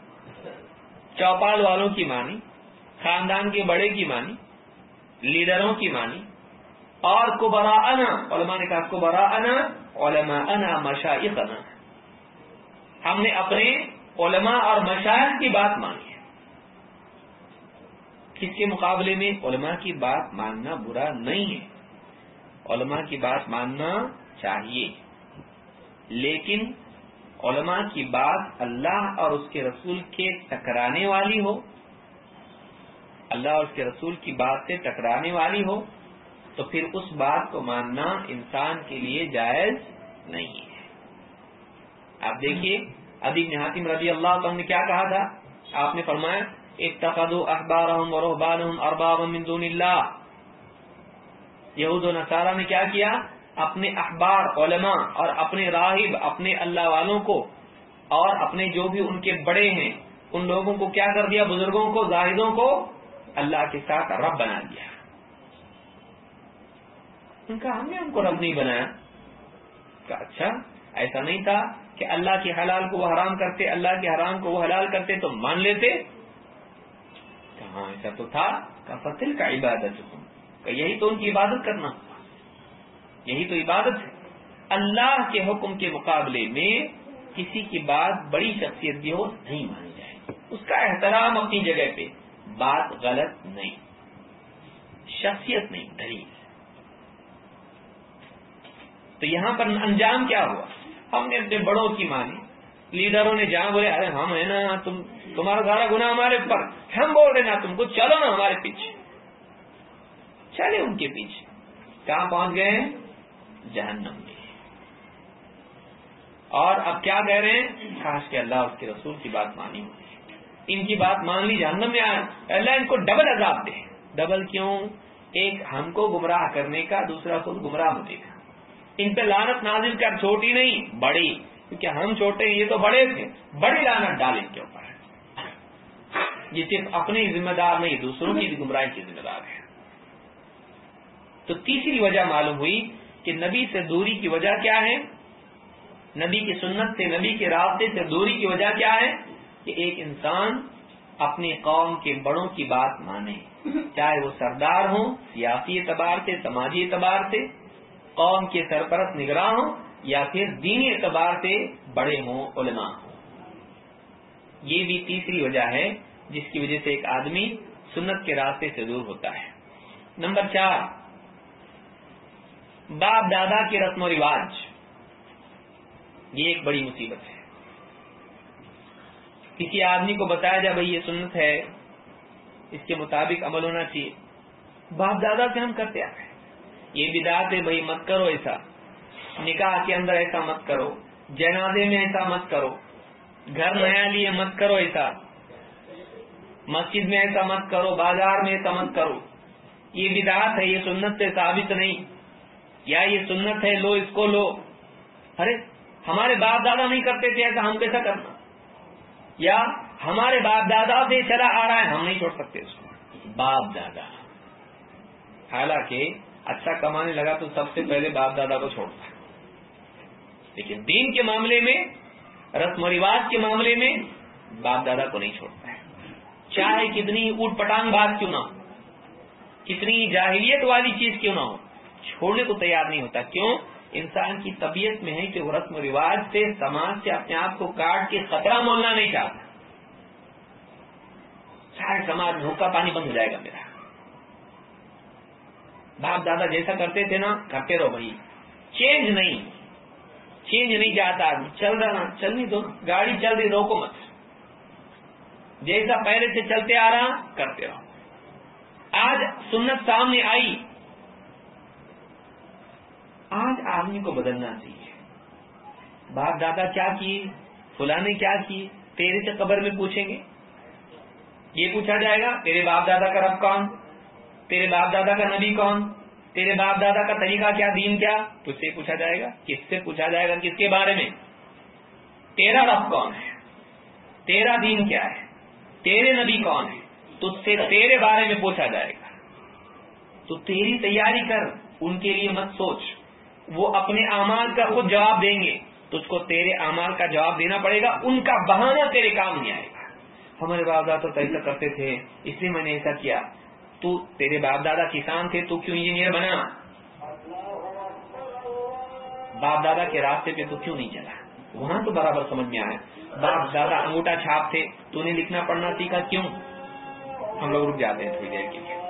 چوپال والوں کی مانی۔ خاندان کے بڑے کی مانی، لیڈروں کی مانی، اور کبراءنا، علماء نے کہا کبراءنا، علماءنا مشائخنا ہم نے اپنے علماء اور مشائخ کی بات مانی ہے۔ کس کے مقابلے میں علماء کی بات ماننا برا نہیں ہے؟ علماء کی بات ماننا چاہیے۔ لیکن علماء کی بات اللہ اور اس کے رسول کے ٹکرانے والی ہو اللہ اور اس کے رسول کی بات سے ٹکرانے والی ہو، تو پھر اس بات کو ماننا انسان کے لیے جائز نہیں ہے۔ آپ دیکھیے ابھی حاتم رضی اللہ عنہ نے کیا کہا تھا؟ آپ نے فرمایا، اتخذوا احبارهم ورهبانهم اربابا من دون اللہ۔ یہود و نصارہ نے کیا کیا؟ اپنے اخبار، علماء اور اپنے راہب، اپنے اللہ والوں کو اور اپنے جو بھی ان کے بڑے ہیں، ان لوگوں کو کیا کر دیا؟ بزرگوں کو، زاہدوں کو اللہ کے ساتھ رب بنا دیا ان کا ہم نے ان کو رب نہیں بنایا۔ کہ اچھا ایسا نہیں تھا کہ اللہ کے حلال کو وہ حرام کرتے، اللہ کے حرام کو وہ حلال کرتے تو مان لیتے۔ ہاں ایسا تو تھا۔ کہ فتل کا عبادت کہ یہی تو ان کی عبادت کرنا۔ یہی تو عبادت ہے۔ اللہ کے حکم کے مقابلے میں کسی کی بات بڑی شخصیت بھی ہو، نہیں مانی جائے۔ اس کا احترام اپنی جگہ پہ۔ بات غلط نہیں۔ شخصیت نہیں، دلیل۔ تو یہاں پر انجام کیا ہوا؟ ہم نے اپنے بڑوں کی مانی۔ لیڈروں نے جہاں بولے، ارے ہم ہے نا، تم، تمہارا سارا گنا ہمارے اوپر ہم بول رہے نا، تم کو چلو نا ہمارے پیچھے۔ چلے ان کے پیچھے۔ کہاں پہنچ گئے؟ جہنم میں اور اب کیا کہہ رہے ہیں؟ خاص کے اللہ اس کے رسول کی بات مانی ہوتی ان کی بات مان لی، جہنم میں آئے اللہ ان کو ڈبل عذاب دے۔ ڈبل کیوں؟ ایک ہم کو گمراہ کرنے کا، دوسرا خود گمراہ ہونے کا۔ ان پہ لانت نازل کر، چھوٹی نہیں، بڑی۔ کیونکہ ہم چھوٹے یہ تو بڑے تھے۔ بڑی لانت ڈالیں کے اوپر۔ یہ صرف اپنے ذمہ دار نہیں، دوسروں کی گمراہی کی ذمہ دار ہے۔ تو تیسری وجہ معلوم ہوئی کہ نبی سے دوری کی وجہ کیا ہے؟ نبی کی سنت سے، نبی کے راستے سے دوری کی وجہ کیا ہے؟ کہ ایک انسان اپنی قوم کے بڑوں کی بات مانے۔ چاہے وہ سردار ہوں، سیاسی اعتبار سے، سماجی اعتبار سے، قوم کے سرپرست نگراں ہوں، یا پھر دینی اعتبار سے بڑے ہوں، علماء ہوں۔ یہ بھی تیسری وجہ ہے، جس کی وجہ سے ایک آدمی سنت کے راستے سے دور ہوتا ہے۔ نمبر چار، باپ دادا کے رسم و رواج۔ یہ ایک بڑی مصیبت ہے۔ کسی آدمی کو بتایا جائے بھائی یہ سنت ہے، اس کے مطابق عمل ہونا چاہیے۔ باپ دادا سے ہم کرتے آئے یہ بدعت ہے، بھائی مت کرو ایسا۔ نکاح کے اندر ایسا مت کرو۔ جنازے میں ایسا مت کرو۔ گھر نیا لیے مت کرو ایسا۔ مسجد میں ایسا مت کرو، بازار میں ایسا مت کرو۔ یہ بدعت ہے، یہ سنت سے ثابت نہیں۔ یا یہ سنت ہے، لو اس کو لو۔ ارے، ہمارے باپ دادا نہیں کرتے تھے، ایسا ہم کیسا کرنا؟ یا ہمارے باپ دادا سے چلا آ رہا ہے، ہم نہیں چھوڑ سکتے اس کو۔ باپ دادا۔ حالانکہ اچھا کمانے لگا تو سب سے پہلے باپ دادا کو چھوڑتا ہے۔ لیکن دین کے معاملے میں، رسم و رواج کے معاملے میں باپ دادا کو نہیں چھوڑتا ہے۔ چاہے کتنی اوٹ پٹانگ بات کیوں نہ ہو، کتنی جاہلیت والی چیز کیوں نہ ہو، چھوڑنے کو تیار نہیں ہوتا۔ کیوں؟ انسان کی طبیعت میں ہے کہ وہ رسم و رواج سے سماج سے اپنے آپ کو کاٹ کے خطرہ مولنا نہیں چاہتا۔ سارے سماج بھوکا پانی بند ہو جائے گا میرا۔ باپ دادا جیسا کرتے تھے نا، کرتے رہو بھائی۔ چینج نہیں۔ چینج نہیں چاہتا۔ آدمی چل رہا۔ نا چل نہیں دو گاڑی چل رہی، روکو مت۔ جیسا پہلے سے چلتے آ رہا، کرتے رہو۔ آج سنت سامنے آئی۔ آج آدمی کو بدلنا چاہیے۔ باپ دادا کیا کیے؟ فلاں نے کیا کیے؟ تیرے سے قبر میں پوچھیں گے۔ یہ پوچھا جائے گا، تیرے باپ دادا کا رب کون؟ تیرے باپ دادا کا نبی کون؟ تیرے باپ دادا کا طریقہ کیا، دین کیا؟ تجھ سے پوچھا جائے گا۔ کس سے پوچھا جائے گا؟ کس کے بارے میں؟ تیرا رب کون ہے؟ تیرا دین کیا ہے؟ تیرے نبی کون ہے تجھ سے تیرے بارے میں پوچھا جائے گا۔ تو تیری تیاری کر، ان کے لیے مت سوچ۔ وہ اپنے اعمال کا خود جواب دیں گے تجھ کو تیرے اعمال کا جواب دینا پڑے گا، ان کا بہانہ تیرے کام نہیں آئے گا۔ ہمارے باپ دادا تو ایسا کرتے تھے، اس لیے میں نے ایسا کیا۔ تو تیرے باپ دادا کسان تھے، تو کیوں انجینئر بنا؟ باپ دادا کے راستے پہ تو کیوں نہیں چلا؟ وہاں تو برابر سمجھ میں آیا۔ باپ دادا انگوٹا چھاپ تھے، تو نے لکھنا پڑھنا سیکھا کیوں؟ ہم لوگ رک جاتے ہیں تھوڑی دیر کے لیے۔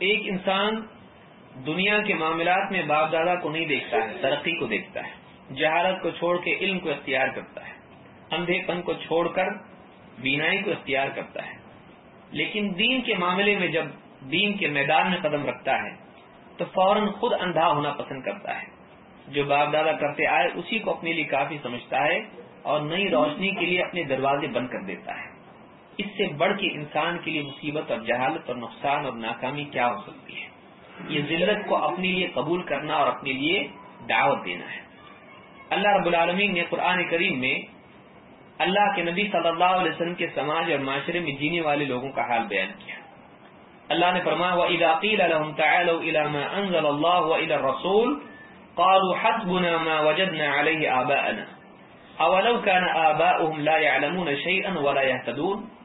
ایک انسان دنیا کے معاملات میں باپ دادا کو نہیں دیکھتا ہے، ترقی کو دیکھتا ہے، جہالت کو چھوڑ کے علم کو اختیار کرتا ہے، اندھے پن کو چھوڑ کر بینائی کو اختیار کرتا ہے۔ لیکن دین کے معاملے میں جب دین کے میدان میں قدم رکھتا ہے، تو فوراً خود اندھا ہونا پسند کرتا ہے۔ جو باپ دادا کرتے آئے، اسی کو اپنے لیے کافی سمجھتا ہے اور نئی روشنی کے لیے اپنے دروازے بند کر دیتا ہے۔ اس سے بڑھ کے انسان کے لیے مصیبت اور جہالت اور نقصان اور ناکامی کیا ہو سکتی ہے؟ یہ ذلت کو اپنے لیے قبول کرنا اور اپنے لیے دعوت دینا ہے۔ اللہ رب العالمین نے قرآن کریم میں اللہ کے نبی صلی اللہ علیہ وسلم کے سماج اور معاشرے میں جینے والے لوگوں کا حال بیان کیا۔ اللہ نے فرمایا، وَإِذَا قِيلَ لَهُمْ تَعَالَوْا إِلَى مَا أَنزَلَ اللَّهُ وَإِلَى الرَّسُولِ قَالُوا حَسْبُنَا مَا وَجَدْنَا عَلَيْهِ آبَاءَنَا۔ أَوَلَوْ كَانَ آبَاؤُهُمْ لَا يَعْلَمُونَ شَيْئًا وَلَا يَهْتَدُونَ۔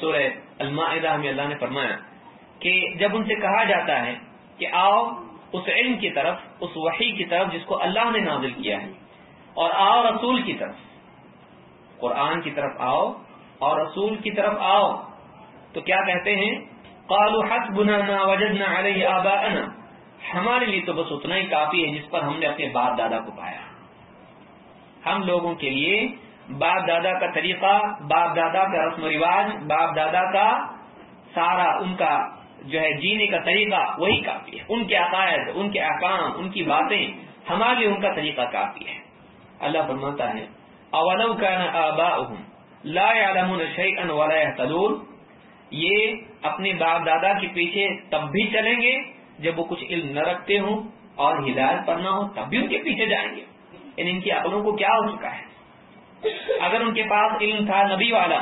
سورہ المائدہ میں اللہ نے فرمایا کہ جب ان سے کہا جاتا ہے کہ آؤ اس علم کی طرف، اس وحی کی طرف جس کو اللہ نے نازل کیا ہے، اور آؤ رسول کی طرف۔ قرآن کی طرف آؤ اور رسول کی طرف آؤ۔ تو کیا کہتے ہیں؟ قالوا حسبنا ما وجدنا عليه آباءنا۔ ہمارے لیے تو بس اتنا ہی کافی ہے جس پر ہم نے اپنے باپ دادا کو پایا۔ ہم لوگوں کے لیے باپ دادا کا طریقہ، باپ دادا کا رسم و رواج، باپ دادا کا سارا ان کا جو ہے جینے کا طریقہ وہی کافی ہے۔ ان کے عقائد، ان کے احکام، ان کی باتیں ہمارے لیے ان کا طریقہ کافی ہے۔ اللہ فرماتا ہے، اولو كان آباؤهم لا يعلمون شيئا ولا يهتدون یہ اپنے باپ دادا کے پیچھے تب بھی چلیں گے جب وہ کچھ علم نہ رکھتے ہوں اور ہدایت پر نہ ہو تب بھی ان کے پیچھے جائیں گے۔ یعنی ان کی عقلوں کو کیا ہو چکا ہے؟ اگر ان کے پاس علم تھا نبی والا،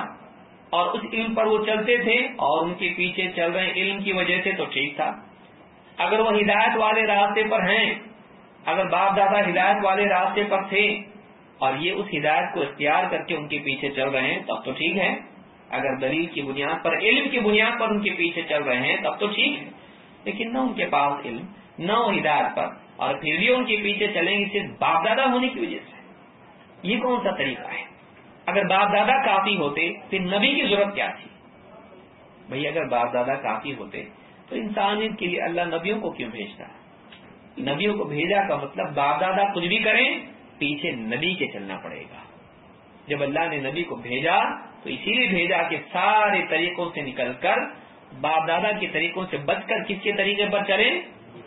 اور اس علم پر وہ چلتے تھے اور ان کے پیچھے چل رہے علم کی وجہ سے تو ٹھیک تھا۔ اگر وہ ہدایت والے راستے پر ہیں، اگر باپ دادا ہدایت والے راستے پر تھے اور یہ اس ہدایت کو اختیار کر کے ان کے پیچھے چل رہے ہیں، تب تو ٹھیک ہے۔ اگر دلیل کی بنیاد پر، علم کی بنیاد پر ان کے پیچھے چل رہے ہیں، تب تو ٹھیک ہے۔ لیکن نہ ان کے پاس علم، نہ ہدایت پر، اور پھر بھی ان کے پیچھے چلیں گے صرف باپ دادا ہونے کی وجہ سے۔ یہ کون سا طریقہ ہے؟ اگر باپ دادا کافی ہوتے پھر نبی کی ضرورت کیا تھی؟ بھئی اگر باپ دادا کافی ہوتے تو انسانیت کے لیے اللہ نبیوں کو کیوں بھیجتا؟ نبیوں کو بھیجا کا مطلب باپ دادا کچھ بھی کریں، پیچھے نبی کے چلنا پڑے گا۔ جب اللہ نے نبی کو بھیجا تو اسی لیے بھیجا کہ سارے طریقوں سے نکل کر باپ دادا کے طریقوں سے بچ کر کس کے طریقے پر چلے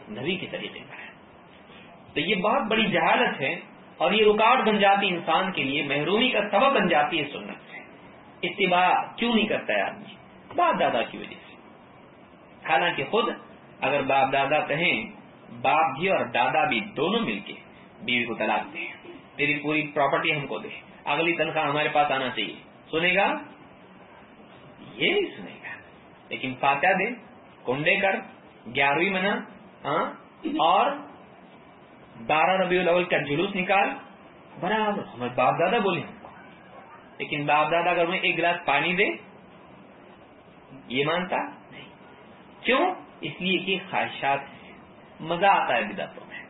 نبی کے طریقے پر۔ تو یہ بہت بڑی جہالت ہے اور یہ رکاوٹ بن جاتی انسان کے لیے محرومی کا سبب بن جاتی ہے سنت سے۔ اتباع کیوں نہیں کرتا ہے آدمی؟ باپ دادا کی وجہ سے۔ حالانکہ خود اگر باپ دادا کہیں، باپ بھی اور دادا بھی دونوں مل کے بیوی کو طلاق دیں۔ تیری پوری پراپرٹی ہم کو دے۔ اگلی تنخواہ ہمارے پاس آنا چاہیے۔ سنے گا؟ یہ نہیں سنے گا۔ لیکن فاتحہ دے، کنڈے کر، گیارہویں منا ہاں اور بارہ ربیع الاول کا جلوس نکال، برابر۔ ہمارے باپ دادا بولے۔ لیکن باپ دادا اگر میں ایک گلاس پانی دے، یہ مانتا نہیں۔ کیوں؟ اس لیے کہ خواہشات مزہ آتا ہے بدعتوں میں۔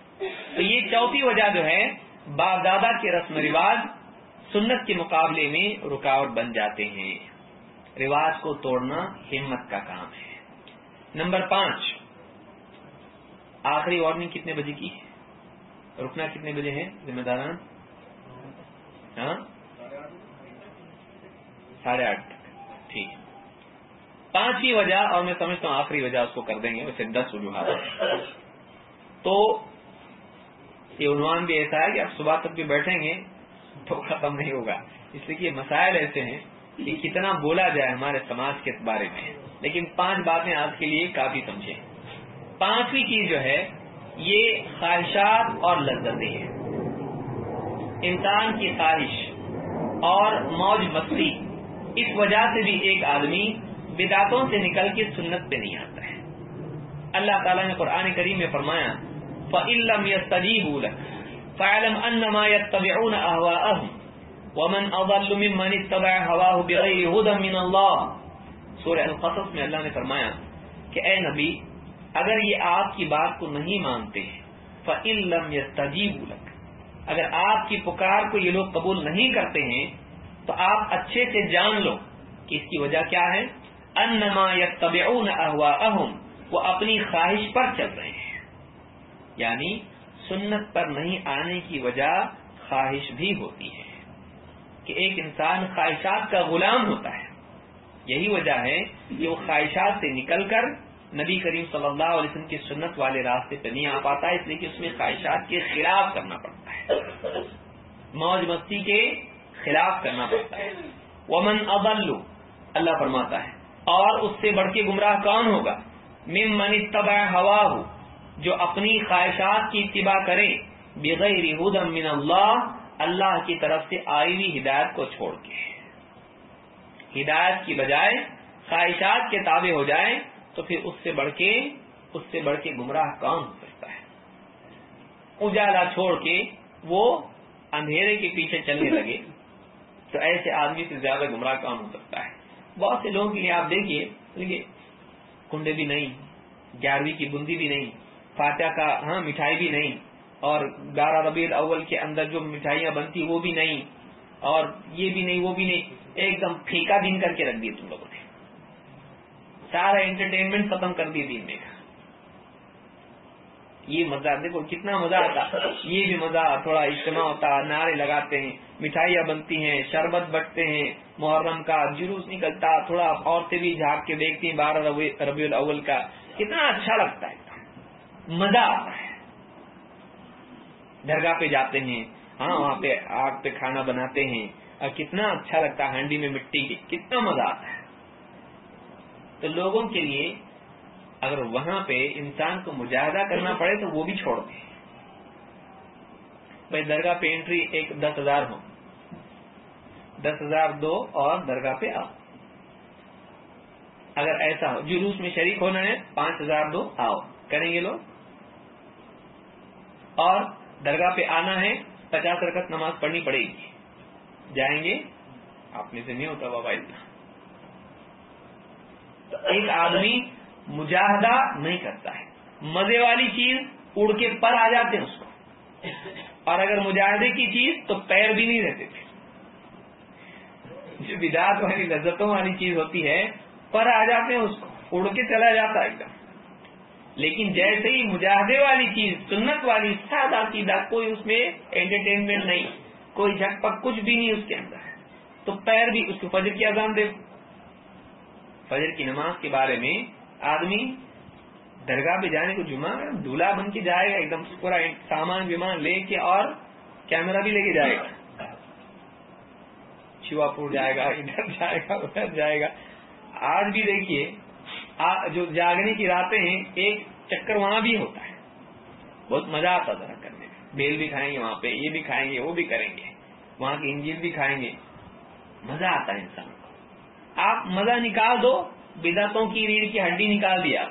تو یہ چوتھی وجہ جو ہے، باپ دادا کے رسم و رواج سنت کے مقابلے میں رکاوٹ بن جاتے ہیں۔ رواج کو توڑنا ہمت کا کام ہے۔ نمبر پانچ۔ آخری وارننگ کتنے بجے کی ہے؟ رکنا کتنے بجے ہے ذمہ داران ہاں؟ ساڑھے آٹھ تک۔ ٹھیک پانچویں وجہ، اور میں سمجھتا ہوں آخری وجہ اس کو کر دیں گے ویسے دس وجوہات تو یہ عنوان بھی ایسا ہے کہ آپ صبح تک بھی بیٹھیں گے تو ختم نہیں ہوگا۔ اس لیے کہ یہ مسائل ایسے ہیں کہ کتنا بولا جائے ہمارے سماج کے بارے میں۔ لیکن پانچ باتیں آج کے لیے کافی سمجھیں۔ پانچویں چیز جو ہے یہ خواہشات اور لذتیں ہیں۔ انسان کی خواہش اور موج مستی اس وجہ سے بھی ایک آدمی بداتوں سے نکل کے سنت پہ نہیں آتا ہے۔ اللہ تعالیٰ نے قرآن کریم میں فرمایا فعلم یا تجیب فعلم انما يتبعون اهواءهم ومن اضل ممن اتبع هواه بغير هدى من الله۔ سورہ القصص میں اللہ نے فرمایا کہ اے نبی اگر یہ آپ کی بات کو نہیں مانتے فعلم یا تجیب اگر آپ کی پکار کو یہ لوگ قبول نہیں کرتے ہیں، تو آپ اچھے سے جان لو کہ اس کی وجہ کیا ہے۔ انما يتبعون اهواءهم وہ اپنی خواہش پر چل رہے ہیں۔ یعنی سنت پر نہیں آنے کی وجہ خواہش بھی ہوتی ہے۔ کہ ایک انسان خواہشات کا غلام ہوتا ہے۔ یہی وجہ ہے کہ وہ خواہشات سے نکل کر نبی کریم صلی اللہ علیہ وسلم کی سنت والے راستے پہ نہیں آ پاتا ہے اس لیے کہ اس میں خواہشات کے خلاف کرنا پڑتا ہے۔ موج مستی کے خلاف کرنا پڑتا ہے۔ ومن ابلو اللہ فرماتا ہے۔ اور اس سے بڑھ کے گمراہ کون ہوگا؟ مم من اتبع ہوا ہو جو اپنی خواہشات کی اتباع کرے۔ بغیر ہدم من اللہ اللہ کی طرف سے آئی ہوئی ہدایت کو چھوڑ کے۔ ہدایت کی بجائے خواہشات کے تابع ہو جائے تو پھر اس سے بڑھ کے اس سے بڑھ کے گمراہ کون ہو سکتا ہے۔ اجالا چھوڑ کے وہ اندھیرے کے پیچھے چلنے لگے۔ تو ایسے آدمی سے زیادہ گمراہ کون ہو سکتا ہے۔ بہت سے لوگوں کے لیے آپ دیکھیے دیکھیے، کنڈے بھی نہیں، گیارہویں کی بندی بھی نہیں، فاتحہ کا ہاں مٹھائی بھی نہیں، اور گارہ ربیع الاول کے اندر جو مٹھائیاں بنتی، وہ بھی نہیں، اور یہ بھی نہیں، وہ بھی نہیں، ایک دم پھیکا دن کر کے رکھ دیے تم لوگوں نے۔ سارا انٹرٹینمنٹ ختم کر دی دن میں یہ مزہ، دیکھو کتنا مزہ آتا۔ یہ بھی مزہ تھوڑا اجتماع ہوتا، نعرے لگاتے ہیں، مٹھائیاں بنتی ہیں، شربت بٹتے ہیں، محرم کا جلوس نکلتا، تھوڑا عورتیں بھی جھاگ کے دیکھتی ہیں بارہ ربیع الاول کا۔ کتنا اچھا لگتا ہے۔ مزہ آتا ہے۔ درگاہ پہ جاتے ہیں ہاں وہاں پہ آگ پہ کھانا بناتے ہیں۔ اور کتنا اچھا لگتا ہے ہانڈی میں مٹی کی، کتنا مزہ آتا ہے۔ تو لوگوں کے لیے اگر وہاں پہ انسان کو مجاہدہ کرنا پڑے تو وہ بھی چھوڑ دیں۔ بھائی درگاہ پہ انٹری ایک دس ہزار ہو۔ دس ہزار دو اور درگاہ پہ آؤ۔ اگر ایسا ہو، جلوس میں شریک ہونا ہے، پانچ ہزار دو، آؤ۔ کریں گے لوگ۔ اور درگاہ پہ آنا ہے، پچاس رکعت نماز پڑھنی پڑے گی۔ جائیں گے، آپ میں سے نہیں ہوتا بابا اتنا تو ایک آدمی مجاہدہ نہیں کرتا ہے۔ مزے والی چیز اڑ کے پر آ جاتے ہیں اس کو۔ اور اگر مجاہدے کی چیز تو پیر بھی نہیں رہتے تھے۔ جو بداعت والی لذتوں والی چیز ہوتی ہے، پر آ جاتے ہیں اس کو، اڑ کے چلا جاتا ہے ایک دم۔ لیکن جیسے ہی مجاہدے والی چیز، سنت والی سادہ سیدھا کوئی اس میں انٹرٹینمنٹ نہیں، کوئی جھک پک کچھ بھی نہیں اس کے اندر تو پیر بھی اس کو فجر کی اذان دے فجر کی نماز کے بارے میں آدمی درگاہ پہ جانے کو جمعہ دلہا بن کے جائے گا، ایک دم پورا سامان ومان لے کے اور کیمرہ بھی لے کے جائے گا۔ شیوا پور جائے گا، ادھر جائے گا، ادھر جائے گا۔ آج بھی دیکھیے جو جاگنے کی راتیں ہیں، ایک چکر وہاں بھی ہوتا ہے۔ بہت مزہ آتا ذرا کرنے میں بیل بھی کھائیں گے وہاں پہ، یہ بھی کھائیں گے، وہ بھی کریں گے۔ وہاں کی انجین بھی کھائیں گے۔ مزہ آتا ہے انسان کو۔ آپ مزہ نکال دو، بدعتوں کی ریڑھ کی ہڈی نکال دیا۔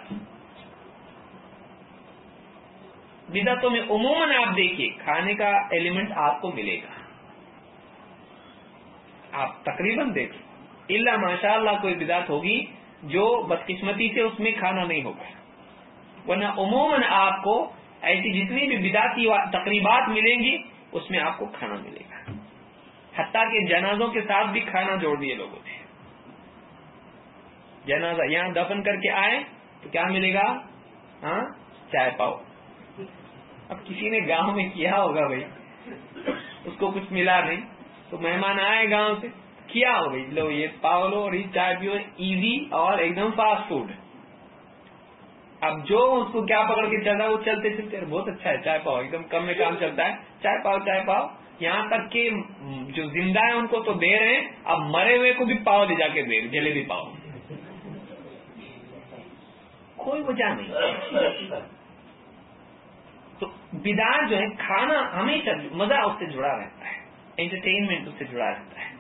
بدعتوں میں عموماً آپ دیکھیے، کھانے کا ایلیمنٹ آپ کو ملے گا۔ آپ تقریباً دیکھیں۔ اللہ ماشاء اللہ کوئی بدعت ہوگی جو بدقسمتی سے اس میں کھانا نہیں ہوگا۔ ورنہ عموماً آپ کو ایسی جتنی بھی بداتی تقریبات ملیں گی، اس میں آپ کو کھانا ملے گا۔ حتیٰ کہ جنازوں کے ساتھ بھی کھانا جوڑ دیے لوگوں نے۔ جنازہ یہاں دفن کر کے آئے تو کیا ملے گا؟ ہاں؟ چائے پاؤ۔ اب کسی نے گاؤں میں کیا ہوگا بھائی؟ اس کو کچھ ملا نہیں۔ تو مہمان آئے گاؤں سے۔ کیا ہو بھائی لو یہ پاؤ لو اور یہ چائے پیو ایزی اور ایک دم فاسٹ فوڈ اب جو اس کو کیا پکڑ کے چل رہا ہے، وہ چلتے چلتے بہت اچھا ہے، چائے پاؤ۔ ایک دم کم میں کام چلتا ہے۔ چائے پاؤ چائے پاؤ۔ یہاں تک کہ جو زندہ ہے ان کو تو دے رہے ہیں۔ اب مرے ہوئے کو بھی پاؤ لے جا کے دے جلیبی پاؤ۔ کوئی وجہ نہیں۔ تو بیدار جو ہے، کھانا ہمیشہ مزہ اس سے جڑا رہتا ہے انٹرٹینمنٹ اس سے جڑا رہتا ہے۔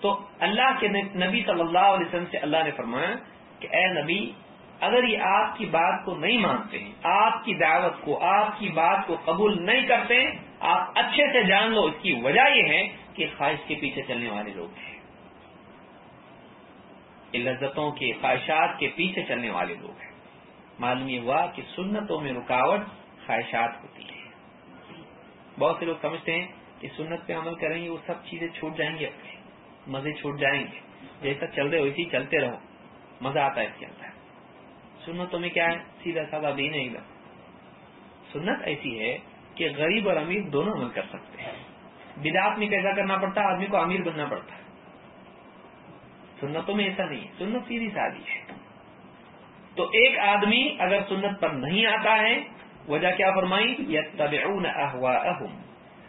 تو اللہ کے نبی صلی اللہ علیہ وسلم سے اللہ نے فرمایا کہ اے نبی، اگر یہ آپ کی بات کو نہیں مانتے، آپ کی دعوت کو، آپ کی بات کو قبول نہیں کرتے، آپ اچھے سے جان لو، اس کی وجہ یہ ہے کہ خواہش کے پیچھے چلنے والے لوگ ہیں۔ لذتوں کے، خواہشات کے پیچھے چلنے والے لوگ ہیں۔ معلوم یہ ہوا کہ سنتوں میں رکاوٹ خواہشات ہوتی ہے بہت سے لوگ سمجھتے ہیں کہ سنت پہ عمل کریں گے، وہ سب چیزیں چھوٹ جائیں گے اپنے، مزے چھوٹ جائیں گے۔ جیسا چل رہے ویسے چلتے رہو، مزہ آتا ہے اس کے اندر۔ سنتوں میں کیا ہے؟ سیدھا سادہ دین ہے ادھر۔ سنت ایسی ہے کہ غریب اور امیر دونوں عمل کر سکتے ہیں۔ بدعت میں کیسا کرنا پڑتا؟ ہے آدمی کو امیر بننا پڑتا۔ ہے سنتوں میں ایسا نہیں ہے۔ سنت سیدھی سادی ہے۔ تو ایک آدمی اگر سنت پر نہیں آتا ہے، وجہ کیا فرمائی؟ یا طب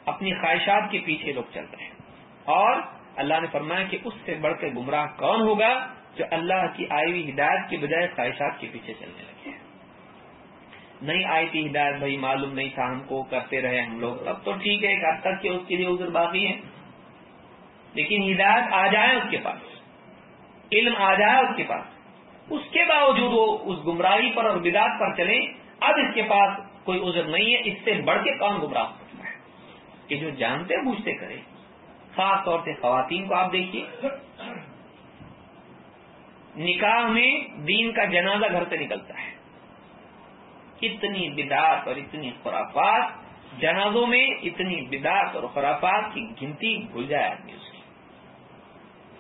اپنی خواہشات کے پیچھے لوگ چل رہے ہیں۔ اور اللہ نے فرمایا کہ اس سے بڑھ کر گمراہ کون ہوگا جو اللہ کی آئی ہوئی ہدایت کے بجائے خواہشات کے پیچھے چلنے لگے نہیں آئی تھی ہدایت بھائی معلوم نہیں تھا ہم کو، کرتے رہے ہم لوگ۔ اب تو ٹھیک ہے، ایک حد تک کہ اس کے لیے عذر باقی ہے۔ لیکن ہدایت آ جائے اس کے پاس۔ علم آ جائے اس کے پاس۔ اس کے باوجود وہ اس گمراہی پر اور بدات پر چلے، اب اس کے پاس کوئی عذر نہیں ہے، اس سے بڑھ کے کون گمراہ ہو سکتا ہے؟ کہ جو جانتے بوجھتے کرے۔ خاص طور سے خواتین کو آپ دیکھیے۔ نکاح میں دین کا جنازہ گھر سے نکلتا ہے۔ اتنی بدعت اور اتنی خرافات، جنازوں میں اتنی بدعت اور خرافات کی گنتی بھول جائے آدمی اس کی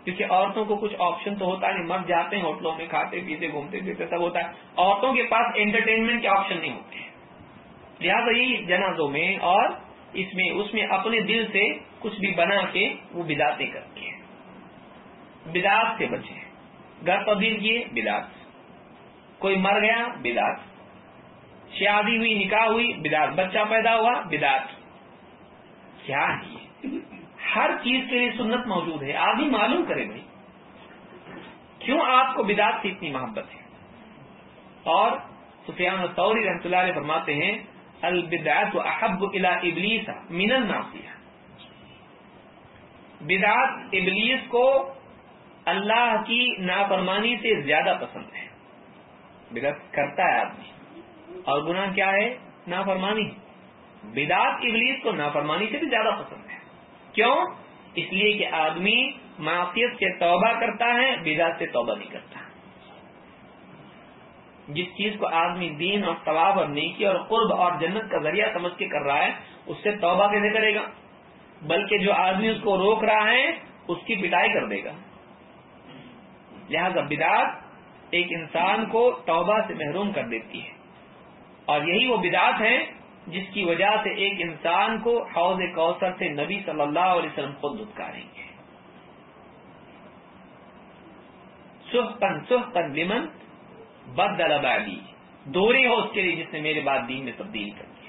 کیونکہ عورتوں کو کچھ آپشن تو ہوتا نہیں، مر جاتے ہیں، ہوٹلوں میں کھاتے پیتے، گھومتے پھرتے، سب ہوتا ہے۔ عورتوں کے پاس انٹرٹینمنٹ کے آپشن نہیں ہوتے لہٰذا جنازوں میں اور اس میں اس میں اپنے دل سے کچھ بھی بنا کے وہ بداتے کرتے ہیں۔ بداس سے بچے گھر تبدیل کیے بداس کوئی مر گیا بداس شادی ہوئی، نکاح ہوئی بداس بچہ پیدا ہوا بداس کیا ہے ہر چیز کے لیے سنت موجود ہے آدمی معلوم کرے بھائی۔ کیوں آپ کو بداس سے اتنی محبت ہے؟ اور سفیان طوری رحمۃ اللہ علیہ فرماتے ہیں، البدعت احب الى ابلیس من الناصیہ۔ بدعت ابلیس کو اللہ کی نافرمانی سے زیادہ پسند ہے۔ بدعت کرتا ہے آدمی۔ اور گناہ کیا ہے؟ نافرمانی۔ بدعت ابلیس کو نافرمانی سے بھی زیادہ پسند ہے۔ کیوں؟ اس لیے کہ آدمی معافیت سے توبہ کرتا ہے بدعت سے توبہ نہیں کرتا۔ جس چیز کو آدمی دین اور ثواب اور نیکی اور قرب اور جنت کا ذریعہ سمجھ کے کر رہا ہے، اس سے توبہ کیسے کرے گا؟ بلکہ جو آدمی اس کو روک رہا ہے، اس کی پٹائی کر دے گا۔ لہذا بدعت ایک انسان کو توبہ سے محروم کر دیتی ہے۔ اور یہی وہ بدعت ہے جس کی وجہ سے ایک انسان کو حوض کوثر سے نبی صلی اللہ علیہ وسلم خود دھتکاریں گے۔ سہ پن لمن بد بعدی دوری ہو اس کے لیے جس نے میرے بعد دین میں تبدیل کر دی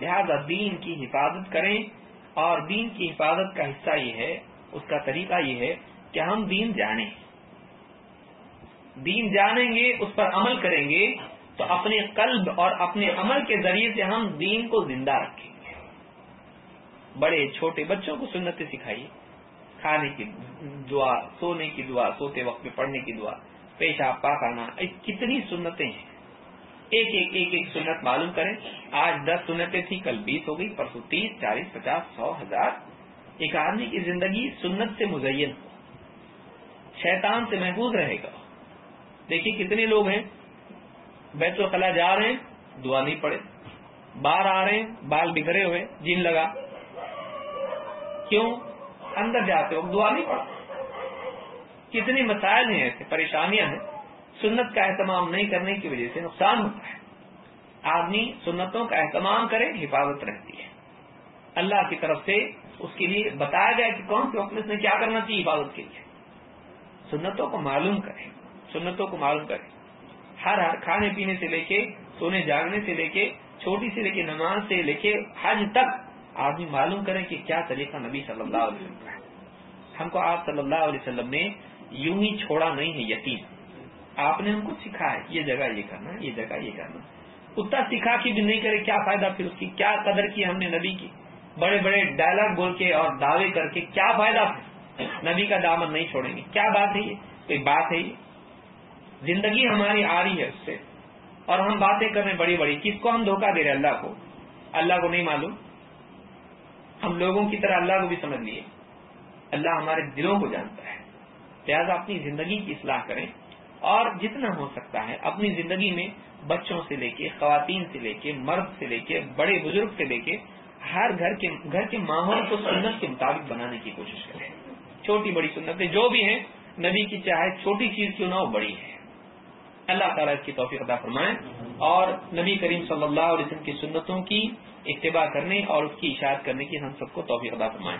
لہذا دین کی حفاظت کریں اور دین کی حفاظت کا حصہ یہ ہے، اس کا طریقہ یہ ہے کہ ہم دین جانیں۔ دین جانیں گے، اس پر عمل کریں گے۔ تو اپنے قلب اور اپنے عمل کے ذریعے سے ہم دین کو زندہ رکھیں گے۔ بڑے چھوٹے بچوں کو سنتیں سکھائیے۔ کھانے کی دعا، سونے کی دعا، سوتے وقت میں پڑھنے کی دعا، پیشاب، پاخانہ کتنی سنتیں ہیں۔ ایک ایک ایک ایک سنت معلوم کریں۔ آج دس سنتیں تھی کل بیس ہو گئی، پرسوں تیس، چالیس، پچاس، سو، ہزار۔ ایک آدمی کی زندگی سنت سے مزین ہو۔ شیطان سے محفوظ رہے گا۔ دیکھیے کتنے لوگ ہیں۔ بیت الخلا جا رہے ہیں، دعا نہیں پڑے۔ باہر آ رہے ہیں، بال بکھرے ہوئے جن لگا۔ کیوں؟ اندر جاتے ہو دعا نہیں پڑا کتنے مسائل ہیں ایسے، پریشانیاں ہیں۔ سنت کا اہتمام نہیں کرنے کی وجہ سے نقصان ہوتا ہے۔ آدمی سنتوں کا اہتمام کرے، حفاظت رہتی ہے۔ اللہ کی طرف سے اس کے لیے بتایا گیا کہ کون سی وقت نے کیا کرنا چاہیے حفاظت کے لیے۔ سنتوں کو معلوم کرے سنتوں کو معلوم کرے ہر ہر کھانے پینے سے لے کے سونے جاگنے سے لے کے چھوٹی سے لے کے نماز سے لے کے حج تک آدمی معلوم کرے کہ کیا طریقہ نبی صلی اللہ علیہ وسلم کا ہے۔ ہم کو آپ صلی اللہ علیہ وسلم نے یوں ہی چھوڑا نہیں ہے یتیم آپ نے ہم کو سکھا ہے، یہ جگہ یہ کرنا، یہ جگہ یہ کرنا۔ اتنا سکھا کی بھی نہیں کرے، کیا فائدہ پھر اس کی؟ کیا قدر کی ہم نے نبی کی؟ بڑے بڑے ڈائلگ بول کے اور دعوے کر کے کیا فائدہ نبی کا دامن نہیں چھوڑیں گے۔ کیا بات ہے یہ؟ کوئی بات ہے یہ؟ زندگی ہماری آ رہی ہے اس سے۔ اور ہم باتیں کر رہے ہیں بڑی بڑی۔ کس کو ہم دھوکہ دے رہے ہیں؟ اللہ کو۔ اللہ کو نہیں معلوم۔ ہم لوگوں کی طرح اللہ کو بھی سمجھ لیے۔ اللہ ہمارے دلوں کو جانتا ہے۔ لہٰذا اپنی زندگی کی اصلاح کریں۔ اور جتنا ہو سکتا ہے اپنی زندگی میں بچوں سے لے کے، خواتین سے لے کے، مرد سے لے کے، بڑے بزرگ سے لے کے ہر گھر کے گھر کے ماحول کو سنت کے مطابق بنانے کی کوشش کریں۔ چھوٹی بڑی سنتیں جو بھی ہیں، نبی کی چاہے چھوٹی چیز کیوں نہ ہو، بڑی ہے اللہ تعالیٰ اس کی توفیق ادا فرمائیں اور نبی کریم صلی اللہ علیہ وسلم کی سنتوں کی اتباع کرنے اور اس کی اشاعت کرنے کی ہم سب کو توفیق ادا فرمائیں